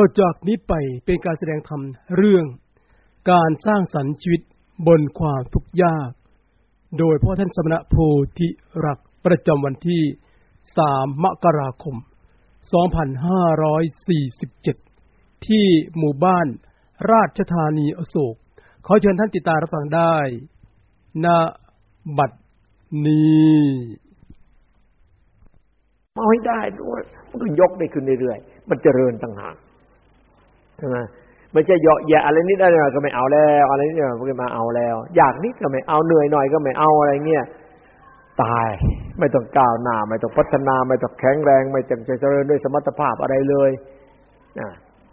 ต่อจากนี้ไปเป็นการแสดงธรรมเรื่อง การสร้างสรรค์ชีวิตบนความทุกข์ยาก โดยพ่อท่านสมณะโพธิรักประจำวันที่ 3 มกราคม 2547 ที่หมู่บ้านราชธานีอโศก ขอเชิญท่านติดตามรับฟังได้ณบัดนี้เอาให้ได้ด้วย มันก็ยกได้ขึ้นเรื่อยๆ มันเจริญต่างหาก ใช่ไหมไม่ใช่เหยาะแยะอะไรนิดอะไรหน่อยก็ไม่เอาแล้ว อะไรนิดหน่อยก็มาเอาแล้ว อยากนิดก็ไม่เอาเหนื่อยหน่อยก็ไม่เอาอะไรเงี้ยตายไม่ต้องก้าวหน้า ไม่ต้องพัฒนา ไม่ต้องแข็งแรง ไม่ต้องเจริญด้วยสมรรถภาพอะไรเลยนะ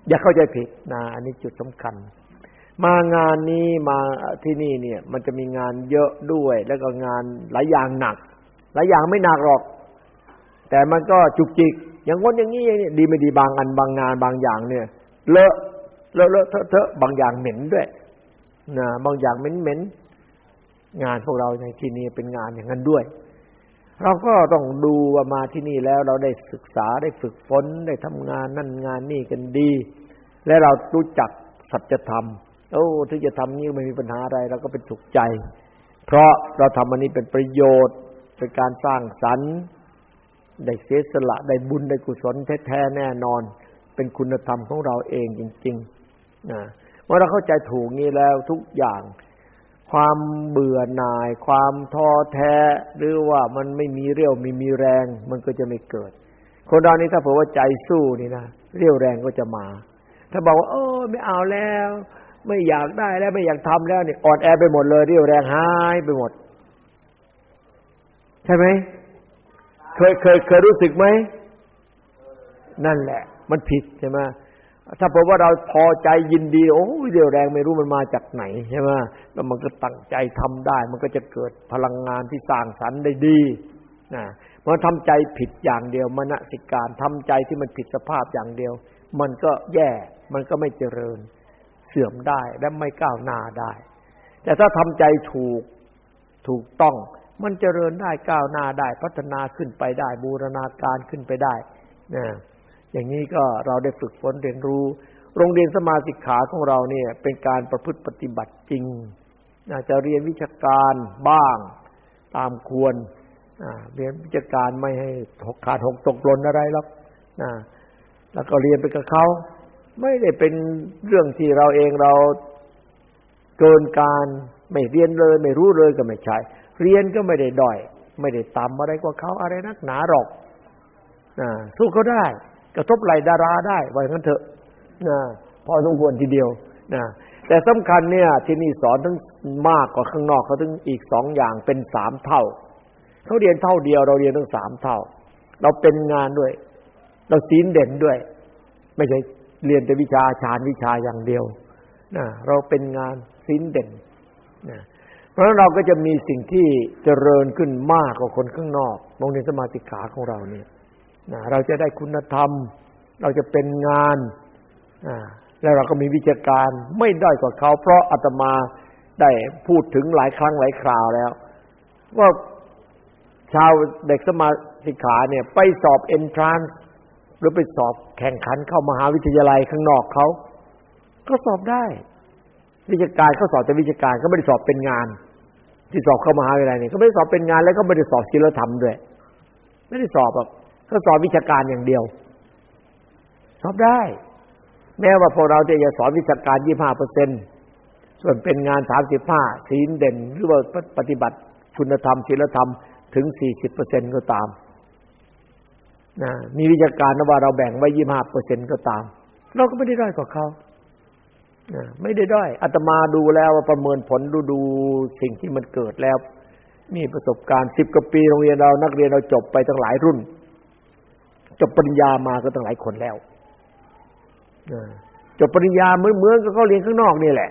อย่าเข้าใจผิดนะอันนี้จุดสำคัญ มางานนี้มาที่นี่เนี่ย มันจะมีงานเยอะด้วย แล้วก็งานหลายอย่างหนัก หลายอย่างไม่หนักหรอก แต่มันก็จุกจิก อย่างง้นอย่างนี้ดีไม่ดีบางอันบางงานบางอย่างเนี่ย เลอะเลอะเลอะเทอะบางอย่างเหม็นด้วยนะบางอย่างเหม็นเหม็นงานพวกเราในที่นี้เป็นงานอย่างนั้นด้วย เราก็ต้องดูว่ามาที่นี่แล้วเราได้ศึกษาได้ฝึกฝนได้ทำงานนั่นงานนี่กันดี และเรารู้จักสัจธรรมโอ้ที่จะทำนี้ไม่มีปัญหาอะไรเราก็เป็นสุขใจ เพราะเราทำอันนี้เป็นประโยชน์เป็นการสร้างสรรค์ได้เสียสละได้บุญได้กุศลแท้ๆแน่นอน เป็นคุณธรรมของเราเองจริงๆนะเมื่อเราเข้าใจถูกนี้แล้วทุกอย่าง ความเบื่อหน่าย ความท้อแท้ หรือว่ามันไม่มีเรี่ยวไม่มีแรง มันก็จะไม่เกิด คนเรานี่ถ้าเผื่อว่าใจสู้นี่นะเรี่ยวแรงก็จะมา ถ้าบอกว่าเออไม่เอาแล้ว ไม่อยากได้แล้วไม่อยากทำแล้วเนี่ยอ่อนแอไปหมดเลย เรี่ยวแรงหายไปหมด ใช่ไหมเคยเคยเคยรู้สึกไหมนั่นแหละ มันผิดใช่ไหมถ้าบอกว่าเราพอใจยินดี โอ้เดียวแรงไม่รู้มันมาจากไหนใช่ไหมแล้วมันก็ตั้งใจทำได้ มันก็จะเกิดพลังงานที่สร้างสรรค์ได้ดีนะมันทำใจผิดอย่างเดียวมณสิการทำใจที่มันผิดสภาพอย่างเดียว มันก็แย่มันก็ไม่เจริญเสื่อมได้และไม่ก้าวหน้าได้ แต่ถ้าทำใจถูกถูกต้องมันเจริญได้ก้าวหน้าได้ พัฒนาขึ้นไปได้ บูรณาการขึ้นไปได้นะ อย่างนี้ก็เราได้ฝึกฝนเรียนรู้ โรงเรียนสมาสิกขาของเราเนี่ยเป็นการประพฤติปฏิบัติจริงจะเรียนวิชาการบ้างตามควรเรียนวิชาการไม่ให้หกขาดหกตกหล่นอะไรหรอกแล้วก็เรียนไปกับเขาไม่ได้เป็นเรื่องที่เราเองเราเกินการไม่เรียนเลย ไม่รู้เลยก็ไม่ใช่เรียนก็ไม่ได้ด้อย ไม่ได้ต่ำอะไรกว่าเขาอะไรนักหนาหรอกสู้เขาได้ กระทบไหลดาราได้ไว้งั้นเถอะนะพอสมควรทีเดียวนะแต่สำคัญเนี่ยที่นี่สอนทั้งมากกว่าข้างนอกเขาถึงอีกสองอย่างเป็นสามเท่าเขาเรียนเท่าเดียวเราเรียนทั้งสามเท่า เราเป็นงานด้วย เราศีลเด่นด้วย ไม่ใช่เรียนแต่วิชาชาญวิชาอย่างเดียวนะเราเป็นงานศีลเด่นนะเพราะฉะนั้นเราก็จะมีสิ่งที่เจริญขึ้นมากกว่าคนข้างนอกโรงเรียนสมาสิกขาของเราเนี่ย เราจะได้คุณธรรม เราจะเป็นงานแล้วเราก็มีวิชาการไม่ได้กว่าเขา เพราะอาตมาได้พูดถึงหลายครั้งหลายคราวแล้ว ว่าชาวเด็กสมาสิกขาเนี่ย ไปสอบเอนทรานซ์หรือไปสอบแข่งขันเข้ามหาวิทยาลัยข้างนอกเขาก็สอบได้ วิชาการเขาสอบแต่วิชาการเขาไม่ได้สอบเป็นงาน ที่สอบเข้ามหาวิทยาลัยเนี่ยเขาไม่ได้สอบเป็นงานแล้วก็ไม่ได้สอบศิลธรรมด้วย ไม่ได้สอบแบบ เขาสอนวิชาการอย่างเดียว สอบได้ แม้ว่าพวกเราจะสอนวิชาการยี่ห้าเปอร์เซ็นส่วนเป็นงานสามสิบห้าศีลเด่น หรือว่าปฏิบัติคุณธรรมศีลธรรมถึงสี่สิบเปอร์เซ็นก็ตามนะมีวิชาการนะว่าเราแบ่งไว้ยี่ห้าเปอร์เซ็นก็ตาม เราก็ไม่ได้ด้อยกว่าเขาไม่ได้ด้อยอาตมาดูแล้วว่าประเมินผลดูดูสิ่งที่มันเกิดแล้ว มีประสบการณ์สิบกว่าปีโรงเรียนเรานักเรียนเราจบไปตั้งหลายรุ่น จบปริญญามาก็ตั้งหลายคนแล้วจบปริญญาเหมือนเหมือนกับเขาเรียนข้างนอกนี่แหละ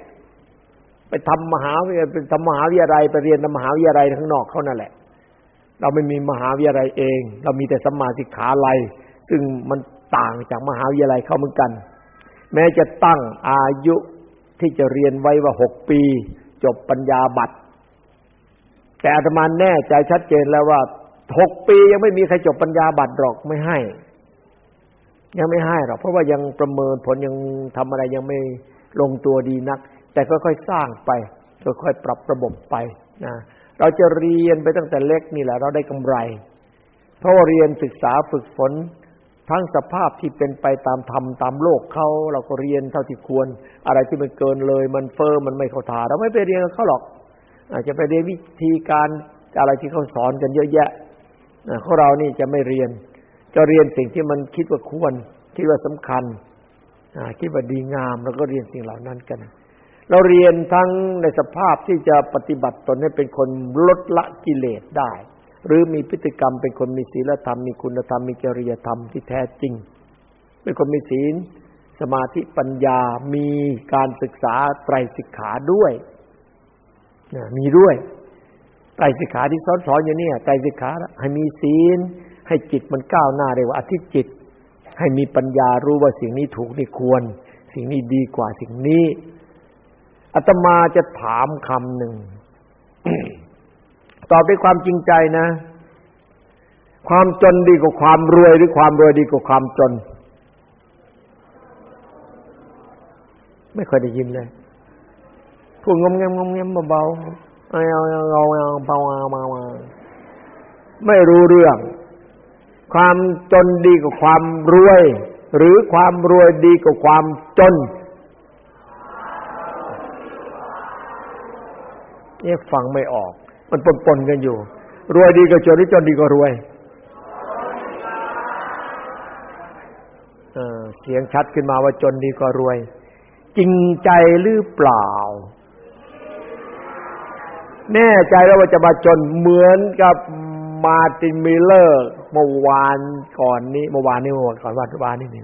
ไปทำมหาวิทยาไปทำมหาวิทยาลัยไปเรียนมหาวิทยาลัยข้างนอกเขานั่นแหละ เราไม่มีมหาวิทยาลัยเอง เรามีแต่สัมมาสิกขาลัย ซึ่งมันต่างจากมหาวิทยาลัยเข้าเหมือนกัน แม้จะตั้งอายุที่จะเรียนไว้ว่าหกปี จบปัญญาบัตรแต่อาตมาแน่ใจชัดเจนแล้วว่า หกปียังไม่มีใครจบปัญญาบัตรหรอกไม่ให้ ยังไม่ให้หรอกเพราะว่ายังประเมินผลยังทำอะไรยังไม่ลงตัวดีนัก แต่ค่อยๆสร้างไปค่อยๆปรับระบบไปนะเราจะเรียนไปตั้งแต่เล็กนี่แหละเราได้กำไร เพราะว่าเรียนศึกษาฝึกฝนทั้งสภาพที่เป็นไปตามธรรมตามโลกเขาเราก็เรียนเท่าที่ควร อะไรที่มันเกินเลย มันเฟอร์มันไม่เข้าทาเราไม่ไปเรียนเขาหรอก อาจจะไปเรียนวิธีการอะไรที่เขาสอนกันเยอะแยะ ของเรานี่จะไม่เรียน จะเรียนสิ่งที่มันคิดว่าควร คิดว่าสำคัญคิดว่าดีงาม แล้วก็เรียนสิ่งเหล่านั้นกัน เราเรียนทั้งในสภาพที่จะปฏิบัติตนให้เป็นคนลดละกิเลสได้ หรือมีพฤติกรรมเป็นคนมีศีลธรรม มีคุณธรรม มีจริยธรรมที่แท้จริง เป็นคนมีศีล สมาธิปัญญา มีการศึกษาไตรสิกขาด้วย มีด้วย ไตรสิกขาที่สอนสอนอยู่เนี่ยไตรสิกขาให้มีศีล ให้จิตมันก้าวหน้าเรียกว่าอธิจิต ให้มีปัญญารู้ว่าสิ่งนี้ถูกนี่ควร สิ่งนี้ดีกว่าสิ่งนี้อาตมาจะถามคำหนึ่งตอบด้วยความจริงใจนะ ความจนดีกว่าความรวยหรือความรวยดีกว่าความจน ไม่เคยได้ยินเลยพูดงมเงมงมเงมเบาๆ เอาเอาเอาเอาเอามาไม่รู้เรื่อง ความจนดีกว่าความรวย หรือความรวยดีกว่าความจนเนี่ยฟังไม่ออก มันปนๆกันอยู่ รวยดีก็จนหรือจนดีก็รวยเสียงชัดขึ้นมาว่าจนดีก็รวย จริงใจหรือเปล่า แน่ใจแล้วว่าจะมาจนเหมือนกับมาตินมิลเลอร์เมื่อวานก่อนนี้เมื่อวานนี้เมื่อวานก่อนวันวานนี้นี่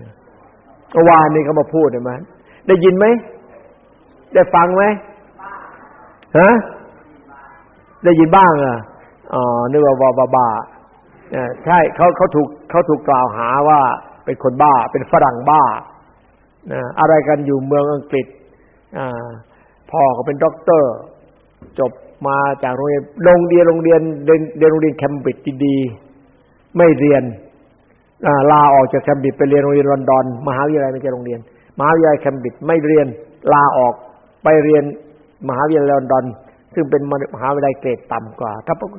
เมื่อวานนี้เขามาพูดเห็นไหมได้ยินไหมได้ฟังไหมฮะได้ยินบ้างอะอ๋อนึกว่าบ้าบ้าใช่เขาเขาถูกเขาถูกกล่าวหาว่าเป็นคนบ้า เป็นฝรั่งบ้าอะไรกันอยู่เมืองอังกฤษอ่าพ่อเขาเป็นด็อกเตอร์ จบ มาจากโรงเรียนโรงเรียนโรงเรียนเรียนโรงเรียนแคมบริดจ์ดีๆไม่เรียนลาออกจากแคมบริดจ์ไปเรียนโรงเรียนลอนดอนมหาวิทยาลัยไม่ใช่โรงเรียนมหาวิทยาลัยแคมบริดจ์ไม่เรียนลาออกไปเรียนมหาวิทยาลัยลอนดอน ซึ่งเป็นมหาวิทยาลัยเกรดต่ำกว่าถ้าพวก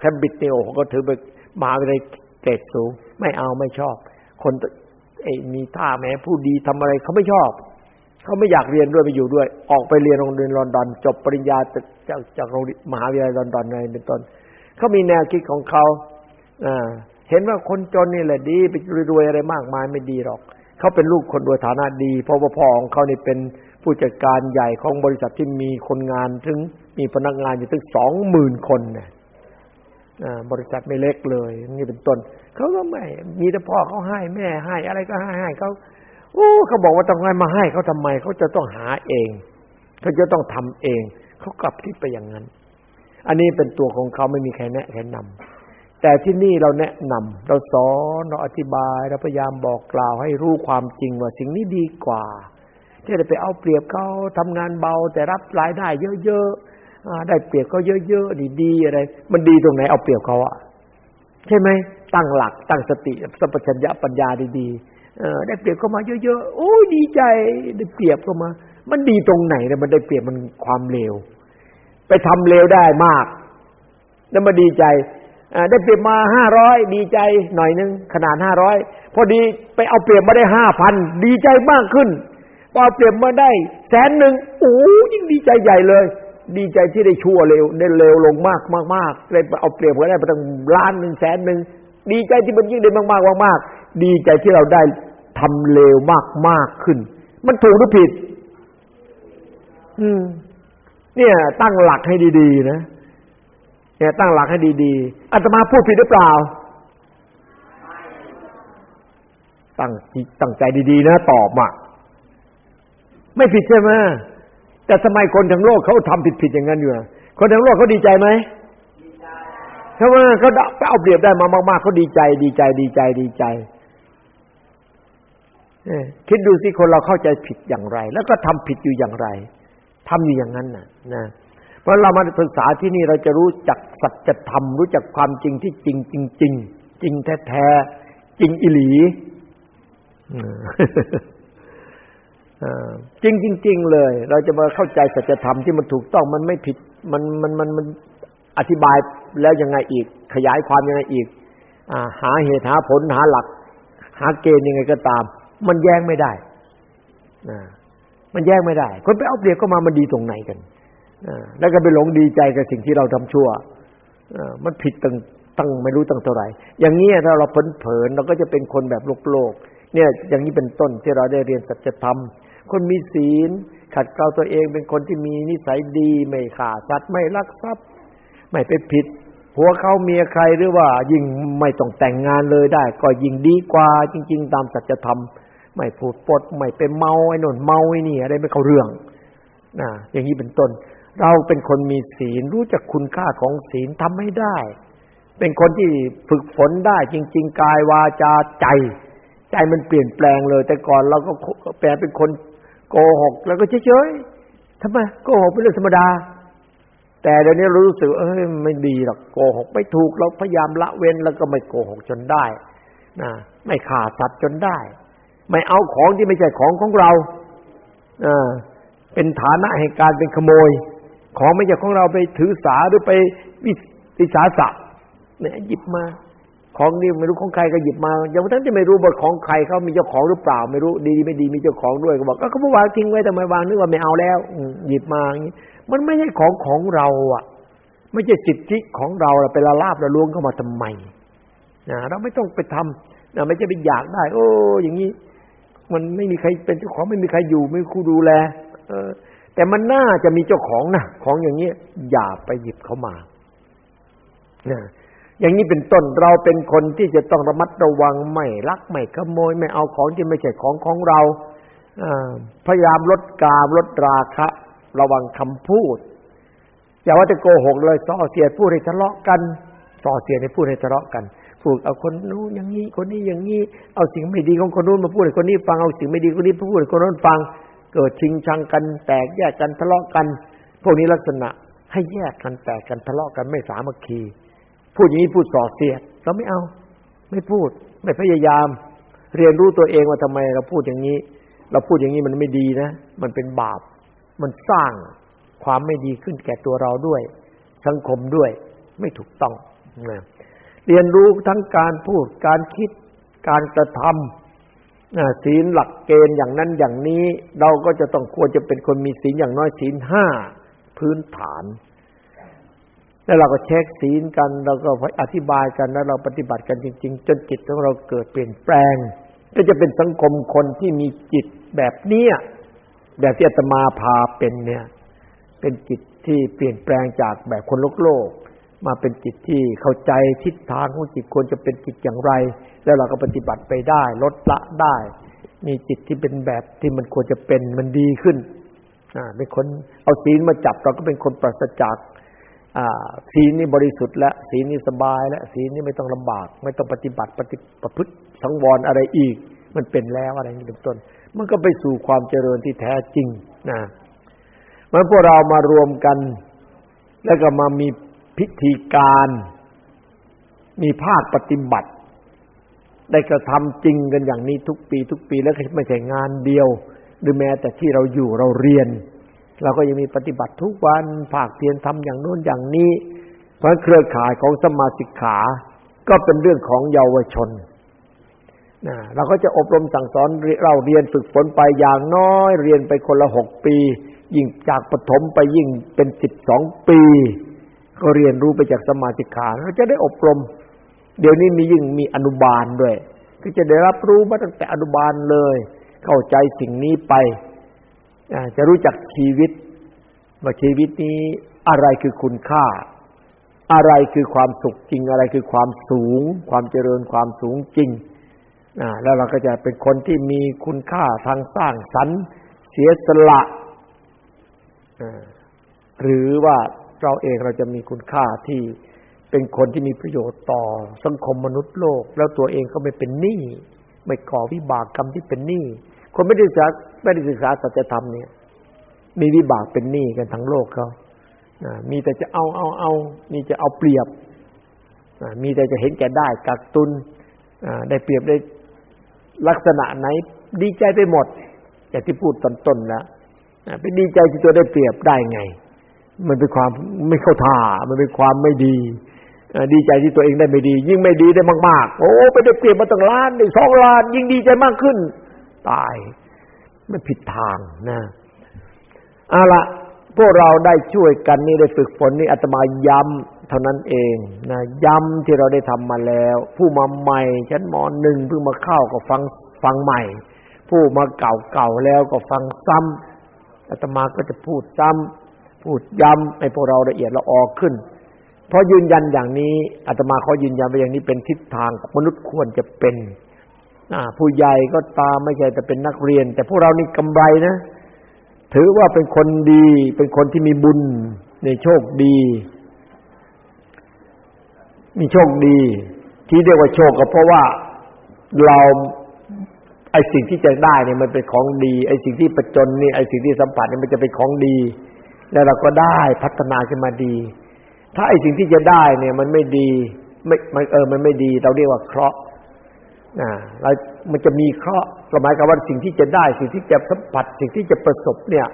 แคมบิดเนี่ยโอ้ก็ถือเป็นมหาวิทยาลัยเกรดสูง ไม่เอาไม่ชอบ คนไอ้มีท่าแม้ผู้ดีทำอะไรเขาไม่ชอบ เขาไม่อยากเรียนด้วยไปอยู่ด้วย ออกไปเรียนโรงเรียนลอนดอน จบปริญญาจากจากโรงมหาวิทยาลัยลอนดอนในเป็นต้นเขามีแนวคิดของเขาเห็นว่าคนจนนี่แหละดีไปรวยอะไรมากมายไม่ดีหรอกเขาเป็นลูกคนรวยฐานะดีเพราะว่าพ่อของเขานี่เป็นผู้จัดการใหญ่ของบริษัทที่มีคนงานถึงมีพนักงานอยู่ถึงสองหมื่นคนเนี่ยบริษัทไม่เล็กเลย นี่เป็นต้นเขาก็ไม่มีแต่พ่อเขาให้แม่ให้อะไรก็ให้ให้เขา โอ้เขาบอกว่าต้องมาให้เขาทำไมเขาจะต้องหาเองเขาจะต้องทำเอง เขากลับคิดไปอย่างนั้น อันนี้เป็นตัวของเขาไม่มีใครแนะใครนำแต่ที่นี่เราแนะนำเราสอนเราอธิบายเราพยายามบอกกล่าวให้รู้ความจริงว่าสิ่งนี้ดีกว่าที่จะไปเอาเปรียบเขาทำงานเบา แต่รับรายได้เยอะๆได้เปรียบเขาเยอะๆดีๆอะไร มันดีตรงไหนเอาเปรียบเขาอะใช่ไหมตั้งหลักตั้งสติสัพชัญญะปัญญาดีๆ ได้เปรียบเข้ามาเยอะๆโอ้ยดีใจได้เปรียบเข้ามา มันดีตรงไหนเนี่ยมันได้เปรียบมันความเลวไปทำเลวได้มาก แล้วมาดีใจได้เปรียบมาห้าร้อยดีใจหน่อยนึงขนาดห้าร้อยพอดีไปเอาเปรียบมาได้ห้าพันดีใจมากขึ้นพอเปลี่ยนมาได้แสนหนึ่งโอ้ยิ่งดีใจใหญ่เลย ดีใจที่ได้ชั่วเร็วได้เร็วลงมากมากมากเลยเอาเปลี่ยนมาได้ไปตั้งล้านหนึ่งแสนหนึ่งดีใจที่มันยิ่งได้มากมากมากมากดีใจที่เราได้ ทำเร็วมากมากขึ้น มันถูกหรือผิด อืม เนี่ย ตั้งหลักให้ดี ๆ นะเนี่ยตั้งหลักให้ดีๆอาตมาพูดผิดหรือเปล่า ตั้งตั้งใจดีๆนะตอบมาไม่ผิดใช่ไหมแต่ทำไมคนทั้งโลกเขาทำผิดๆอย่างนั้นอยู่คนทั้งโลกเขาดีใจไหมเพราะว่าเขาเอาเปรียบได้มามากๆเขาดีใจ ดีใจ ดีใจดีใจ คิดดูสิคนเราเข้าใจผิดอย่างไร แล้วก็ทำผิดอยู่อย่างไรทำอยู่อย่างนั้นน่ะนะเพราะเรามาศึกษาที่นี่เราจะรู้จักสัจธรรม รู้จักความจริงที่จริงจริงจริงจริงแท้แท้จริงอิหลีจริงจริง ๆ เลย เราจะมาเข้าใจสัจธรรมที่มันถูกต้องมันไม่ผิด มันมันมันมันอธิบายแล้วยังไงอีก ขยายความยังไงอีกหาเหตุหาผลหาหลัก หาเกณฑ์ยังไงก็ตาม มันแย้งไม่ได้มันแย้งไม่ได้ คนไปเอาเปรียบก็มามันดีตรงไหนกันแล้วก็ไปหลงดีใจกับสิ่งที่เราทำชั่วมันผิดตั้งตั้งไม่รู้ตั้งเท่าไหร่ อย่างนี้ถ้าเราเผลอเราก็จะเป็นคนแบบโลกโลกเนี่ยอย่างนี้เป็นต้นที่เราได้เรียนสัจธรรม คนมีศีล ขัดเกลาตัวเองเป็นคนที่มีนิสัยดี ไม่ฆ่าสัตว์ไม่ลักทรัพย์ ไม่ไปผิดผัวเขาเมียใครหรือว่ายิ่งไม่ต้องแต่งงานเลยได้ ก็ยิ่งดีกว่าจริง ๆ ตามสัจธรรม ไม่พูดปดไม่ไปเมาไอ้นนเมาไอ้นี่อะไรไม่เข้าเรื่องนะอย่างนี้เป็นต้น เราเป็นคนมีศีลรู้จักคุณค่าของศีลทำไม่ได้ เป็นคนที่ฝึกฝนได้ จริง ๆ กายวาจาใจ ใจมันเปลี่ยนแปลงเลย แต่ก่อนเราก็แปลเป็นคนโกหก แล้วก็เฉยๆทำไมโกหกเป็นเรื่องธรรมดา แต่เดี๋ยวนี้รู้สึกเอ้ยไม่ดีหรอกโกหกไม่ถูกเราพยายามละเว้นแล้วก็ไม่โกหกจนได้นะไม่ฆ่าสัตว์จนได้ ไม่เอาของที่ไม่ใช่ของของเราเป็นฐานะแห่งการเป็นขโมย ของไม่ใช่ของเราไปถือสาหรือไปวิสาสะเนี่ยหยิบมา ของนี่ไม่รู้ของใครก็หยิบมาอยังทั้งจะไม่รู้ว่าของใครเขามีเจ้าของหรือเปล่า ไม่รู้ดีไม่ดีมีเจ้าของด้วยก็บอกก็เขาวางทิ้งไว้แต่ไม่วางนึกว่าไม่เอาแล้วหยิบมาอย่างนี้มันไม่ใช่ของของเราอะ ไม่ใช่สิทธิของเราไปละลาบละล้วงเข้ามาทำไมนะเราไม่ต้องไปทำนะไม่ใช่ไปอยากได้ โอ้ อย่างนี้ มันไม่มีใครเป็นเจ้าของไม่มีใครอยู่ ไม่คู่ดูแล เออ แต่มันน่าจะมีเจ้าของนะของอย่างนี้อย่าไปหยิบเขามานะอย่างนี้เป็นต้นเราเป็นคนที่จะต้องระมัดระวังไม่ลักไม่ขโมย ไม่เอาของที่ไม่ใช่ของของเราพยายามลดกามลดราคะ ระวังคำพูด อย่าว่าจะโกหกเลยส่อเสียดพูดให้ทะเลาะกัน ส่อเสียดให้พูดให้ทะเลาะกันพูดเอาคนนู้นอย่างนี้คนนี้อย่างนี้เอาสิ่งไม่ดีของคนนู้นมาพูดให้คนนี้ฟังเอาสิ่งไม่ดีคนนี้มาพูดให้คนนู้นฟัง เกิดชิงชังกัน แตกแยกกันทะเลาะกัน พวกนี้ลักษณะให้แยกกันแตกกันทะเลาะกันไม่สามัคคีพูดอย่างนี้พูดส่อเสียดเราไม่เอา ไม่พูด ไม่พยายาม เรียนรู้ตัวเองว่าทำไมเราพูดอย่างนี้ เราพูดอย่างนี้มันไม่ดีนะ มันเป็นบาป มันสร้างความไม่ดีขึ้นแก่ตัวเราด้วย สังคมด้วย ไม่ถูกต้อง เรียนรู้ทั้งการพูดการคิดการกระทำศีลหลักเกณฑ์อย่างนั้นอย่างนี้ เราก็จะต้องควรจะเป็นคนมีศีลอย่างน้อยศีลห้าพื้นฐาน แล้วเราก็เช็คศีลกัน เราก็อธิบายกันแล้วเราปฏิบัติกันจริง ๆ จนจิตของเราเกิดเปลี่ยนแปลง ก็จะเป็นสังคมคนที่มีจิตแบบเนี้ยแบบที่อาตมาพาเป็นเนี่ย เป็นจิตที่เปลี่ยนแปลงจากแบบคนโลกโลก มาเป็นจิตที่เข้าใจทิศทางของจิตควรจะเป็นจิตอย่างไร แล้วเราก็ปฏิบัติไปได้ ลดละได้ มีจิตที่เป็นแบบที่มันควรจะเป็นมันดีขึ้นอ่าเป็นคนเอาศีลมาจับเราก็เป็นคนปราศจากศีลนี่บริสุทธิ์แล้วศีลนี่สบายแล้วศีลนี่ไม่ต้องลำบาก ไม่ต้องปฏิบัติปฏิประพฤติสังวรอะไรอีก มันเป็นแล้วอะไรนี้เป็นต้น มันก็ไปสู่ความเจริญที่แท้จริงนะเมื่อพวกเรามารวมกัน แล้วก็มามี พิธีการ มีภาคปฏิบัติ ได้กระทำจริงกันอย่างนี้ทุกปีทุกปีแล้วไม่ใช่งานเดียว หรือแม้แต่ที่เราอยู่เราเรียน เราก็ยังมีปฏิบัติทุกวันภาคเพียรทำอย่างโน้นอย่างนี้ เพราะเครือข่ายของสมาสิกขา ก็เป็นเรื่องของเยาวชนนะเราก็จะอบรมสั่งสอนเราเรียนฝึกฝนไปอย่างน้อย เรียนไปคนละหกปี ยิ่งจากปฐมไปยิ่งเป็นสิบสองปี ก็เรียนรู้ไปจากสมาสิกขาเราจะได้อบรม เดี๋ยวนี้มียิ่งมีอนุบาลด้วยก็จะได้รับรู้มาตั้งแต่อนุบาลเลย เข้าใจสิ่งนี้ไปจะรู้จักชีวิตว่าชีวิตนี้อะไรคือคุณค่า อะไรคือความสุขจริงอะไรคือความสูง ความเจริญความสูงจริงแล้วเราก็จะเป็นคนที่มีคุณค่าทางสร้างสรรค์ เสียสละหรือว่า เราเองเราจะมีคุณค่าที่เป็นคนที่มีประโยชน์ต่อสังคมมนุษย์โลก แล้วตัวเองก็ไม่เป็นหนี้ไม่ก่อวิบากกรรมที่เป็นหนี้คนไม่ได้ศึกษาไม่ได้ศึกษาสัจธรรมเนี่ย มีวิบากเป็นหนี้กันทั้งโลกเขามีแต่จะเอาเอาเอา มีจะเอาเปรียบมีแต่จะเห็นแก่ได้กักตุนได้เปรียบได้ลักษณะไหน ดีใจไปหมดอย่างที่พูดตอนต้นแล้วไปดีใจที่ตัวได้เปรียบได้ไง มันเป็นความไม่เข้าท่า มันเป็นความไม่ดีดีใจที่ตัวเองได้ไม่ดี ยิ่งไม่ดีได้มากๆ โอ้ไปได้เปรียบมาตั้งล้านได้สองล้าน ยิ่งดีใจมากขึ้น ตายไม่ผิดทางนะเอาละพวกเราได้ช่วยกันนี่ได้ฝึกฝนนี่อาตมาย้ำเท่านั้นเองนะย้ำที่เราได้ทำมาแล้ว ผู้มาใหม่ชั้นมหนึ่งเพิ่งมาเข้าก็ฟังฟังใหม่ ผู้มาเก่าเก่าแล้วก็ฟังซ้ำอาตมาก็จะพูดซ้ำ พูดย้ำให้พวกเราละเอียดละออกขึ้น เพราะยืนยันอย่างนี้อาตมาเขายืนยันไปอย่างนี้เป็นทิศทางมนุษย์ควรจะเป็นผู้ใหญ่ก็ตามไม่ใช่แต่เป็นนักเรียน แต่พวกเรานี่กำไรนะ ถือว่าเป็นคนดี เป็นคนที่มีบุญในโชคดี มีโชคดี ที่เรียกว่าโชคก็เพราะว่าเราไอ้สิ่งที่จะได้เนี่ยมันเป็นของดี ไอ้สิ่งที่ประจนนี่ไอ้สิ่งที่สัมผัสเนี่ยมันจะเป็นของดี แล้วเราก็ได้พัฒนาขึ้นมาดี ถ้าไอ้สิ่งที่จะได้เนี่ยมันไม่ดีไม่มันเออมันไม่ดี เราเรียกว่าเคราะห์นะเรามันจะมีเคราะห์หมายความว่าสิ่งที่จะได้ สิ่งที่จะสัมผัส สิ่งที่จะประสบเนี่ย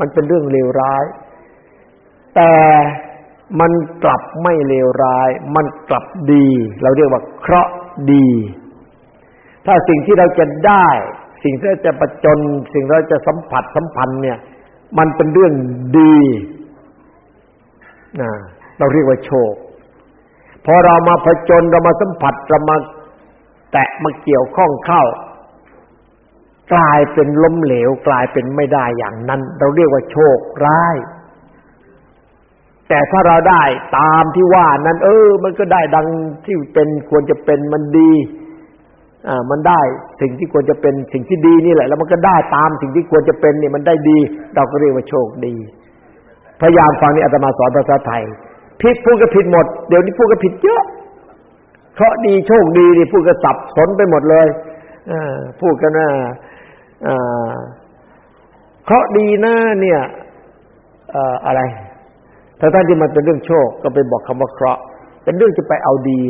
มันเป็นเรื่องเลวร้าย แต่มันกลับไม่เลวร้าย มันกลับดี เราเรียกว่าเคราะห์ดี ถ้าสิ่งที่เราจะได้ สิ่งที่เราจะประจน สิ่งที่เราจะสัมผัสสัมพันธ์เนี่ย มันเป็นเรื่องดีนะเราเรียกว่าโชค พอเรามาผจญเรามาสัมผัสเรามาแตะมาเกี่ยวข้องเข้ากลายเป็นล้มเหลวกลายเป็นไม่ได้อย่างนั้น เราเรียกว่าโชคร้าย แต่ถ้าเราได้ตามที่ว่านั้น เออ มันก็ได้ดังที่เป็นควรจะเป็นมันดี มันได้สิ่งที่ควรจะเป็นสิ่งที่ดีนี่แหละ แล้วมันก็ได้ตามสิ่งที่ควรจะเป็นนี่มันได้ดี เราก็เรียกว่าโชคดี พยายามฟังนี่อาตมาสอนภาษาไทยผิดพูดก็ผิดหมด เดี๋ยวนี้พูดก็ผิดเยอะเพราะดีโชคดีนี่พูดก็สับสนไปหมดเลยพูดกันนะเพราะดีนะเนี่ยอะไรถ้าท่านที่มันเป็นเรื่องโชคก็ไปบอกคำว่าเคราะห์เป็นเรื่องจะไปเอาดี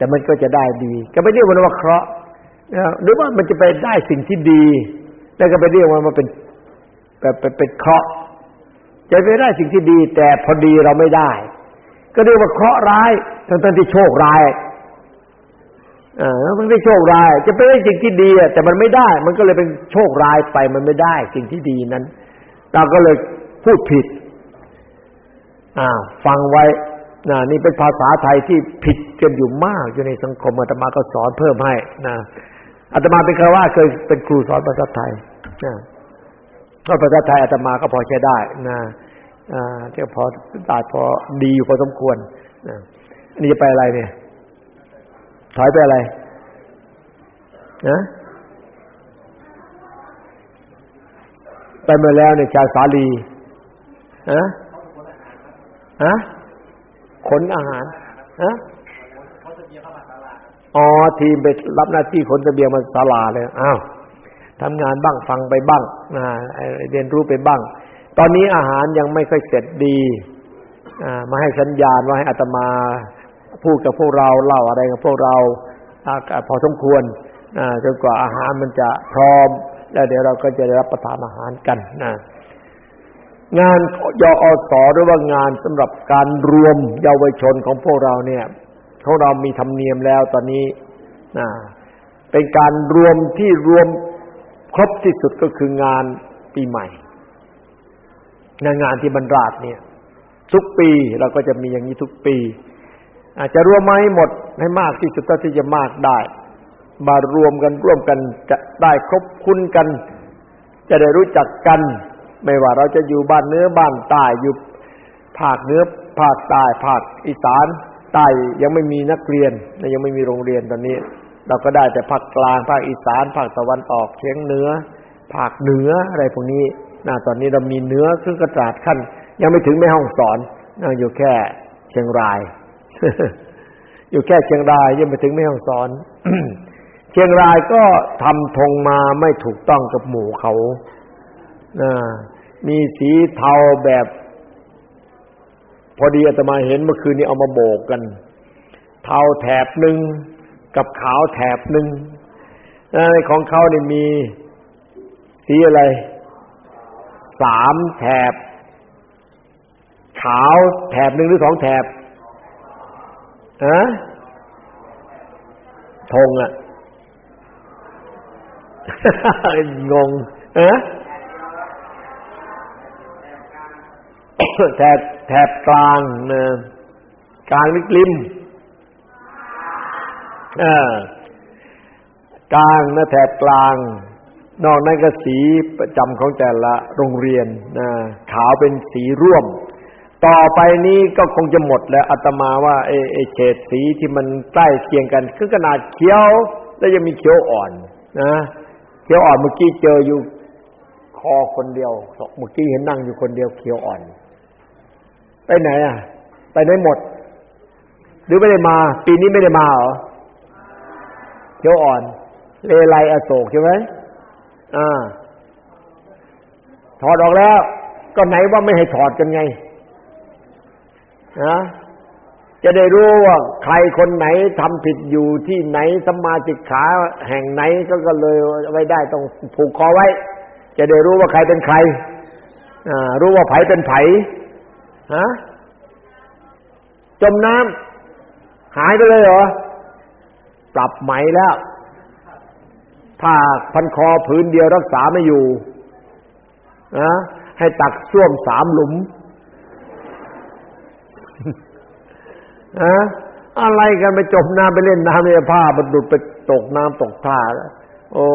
แต่มันก็จะได้ดี ก็ไปเรียกมันว่าเคราะห์หรือว่ามันจะไปได้สิ่งที่ดี แล้วก็ไปเรียกว่ามันเป็นแบบเป็นเคราะห์จะไปได้สิ่งที่ดี แต่พอดีเราไม่ได้ ก็เรียกว่าเคราะห์ร้ายทั้งๆที่โชคร้ายอ่ามันไม่โชคร้าย จะไปได้สิ่งที่ดีแต่มันไม่ได้ มันก็เลยเป็นโชคร้ายไปมันไม่ได้ สิ่งที่ดีนั้น เราก็เลยพูดผิดอ่าฟังไว้ นะนี่เป็นภาษาไทยที่ผิดกันอยู่มากอยู่ในสังคมอาตมาก็สอนเพิ่มให้นะอาตมาเป็นครว่าเคยเป็นครูสอนภาษาไทยนะก็ภาษาไทยอาตมาก็พอใช้ได้นะอ่าที่พอได้พอดีอยู่พอสมควรนะนี่จะไปอะไรเนี่ย ถอยไปอะไรนะไปมาแล้วเนี่ยชาสาลีฮะฮะ ขนอาหารฮะอ๋อทีมไปรับหน้าที่ขนเสบียงมาศาลาเลยอ้าวทำงานบ้างฟังไปบ้างนะเรียนรู้ไปบ้าง ตอนนี้อาหารยังไม่ค่อยเสร็จดีมาให้สัญญาณว่าให้อัตมาพูดกับพวกเราเล่าอะไรกับพวกเราพอสมควรจนกว่าอาหารมันจะพร้อม แล้วเดี๋ยวเราก็จะได้รับประทานอาหารกันนะ งานยออสหรือว่างานสำหรับการรวมเยาวชนของพวกเราเนี่ยของเรามีธรรมเนียมแล้วตอนนี้นะเป็นการรวมที่รวมครบที่สุดก็คืองานปีใหม่งานงานที่บรรดาดเนี่ย ทุกปีเราก็จะมีอย่างนี้ทุกปี อาจจะรวมมาให้หมดให้มากที่สุดเท่าที่จะมากได้ มารวมกันร่วมกันจะได้ครบคุ้นกัน จะได้รู้จักกัน ไม่ว่าเราจะอยู่บ้านเนื้อบ้านใต้อยู่ภาคเนื้อภาคใต้ภาคอีสานใต้ยังไม่มีนักเรียนยังไม่มีโรงเรียนตอนนี้ เราก็ได้แต่ภาคกลางภาคอีสานภาคตะวันออกเฉียงเหนือ ภาคเหนืออะไรพวกนี้นะตอนนี้เรามีเนื้อขึ้นกระจาดขั้น ยังไม่ถึงแม่ห้องสอนอยู่แค่เชียงราย อยู่แค่เชียงรายยังไม่ถึงแม่ห้องสอนเชียงรายก็ทำธงมาไม่ถูกต้องกับหมู่เขา มีสีเทาแบบ พอดีอาตมาเห็นเมื่อคืนนี้เอามาโบกกัน เทาแถบหนึ่งกับขาวแถบหนึ่งในของเขานี่มีสีอะไรสามแถบ ขาวแถบหนึ่งหรือสองแถบอะธงอะงงเอะ แถบแถบกลางนะกลางลิกลิมอ่ากลางนะแถบกลาง นอกนั้นก็สีประจำของแต่ละโรงเรียนนะขาวเป็นสีร่วม ต่อไปนี้ก็คงจะหมดแล้วอาตมาว่าไอ้เฉดสีที่มันใกล้เคียงกันคือขนาดเขียว แล้วยังมีเขียวอ่อนนะเขียวอ่อนเมื่อกี้เจออยู่คอคนเดียวเมื่อกี้เห็นนั่งอยู่คนเดียวเขียวอ่อน ไปไหนอะ ไปไหนหมด หรือไม่ได้มา ปีนี้ไม่ได้มาเหรอเขียวอ่อนเลไลอโศกใช่ไหมอ่า ถอดออกแล้ว ก็ไหนว่าไม่ให้ถอดกันไงนะจะได้รู้ว่าใครคนไหนทำผิดอยู่ที่ไหนสมาสิกขาแห่งไหนก็ก็เลยไว้ได้ต้องผูกคอไว้ จะได้รู้ว่าใครเป็นใครอ่ารู้ว่าไผเป็นไผ ฮะจมน้ำหายไปเลยเหรอ ปรับไหมแล้วผ้าพันคอผืนเดียวรักษาไม่อยู่นะให้ตักส้วมสามหลุมอะอะไรกันไปจมน้ำไปเล่นน้ำในผ้าบรรดุไปตกน้ำตกท่าแล้วโอ้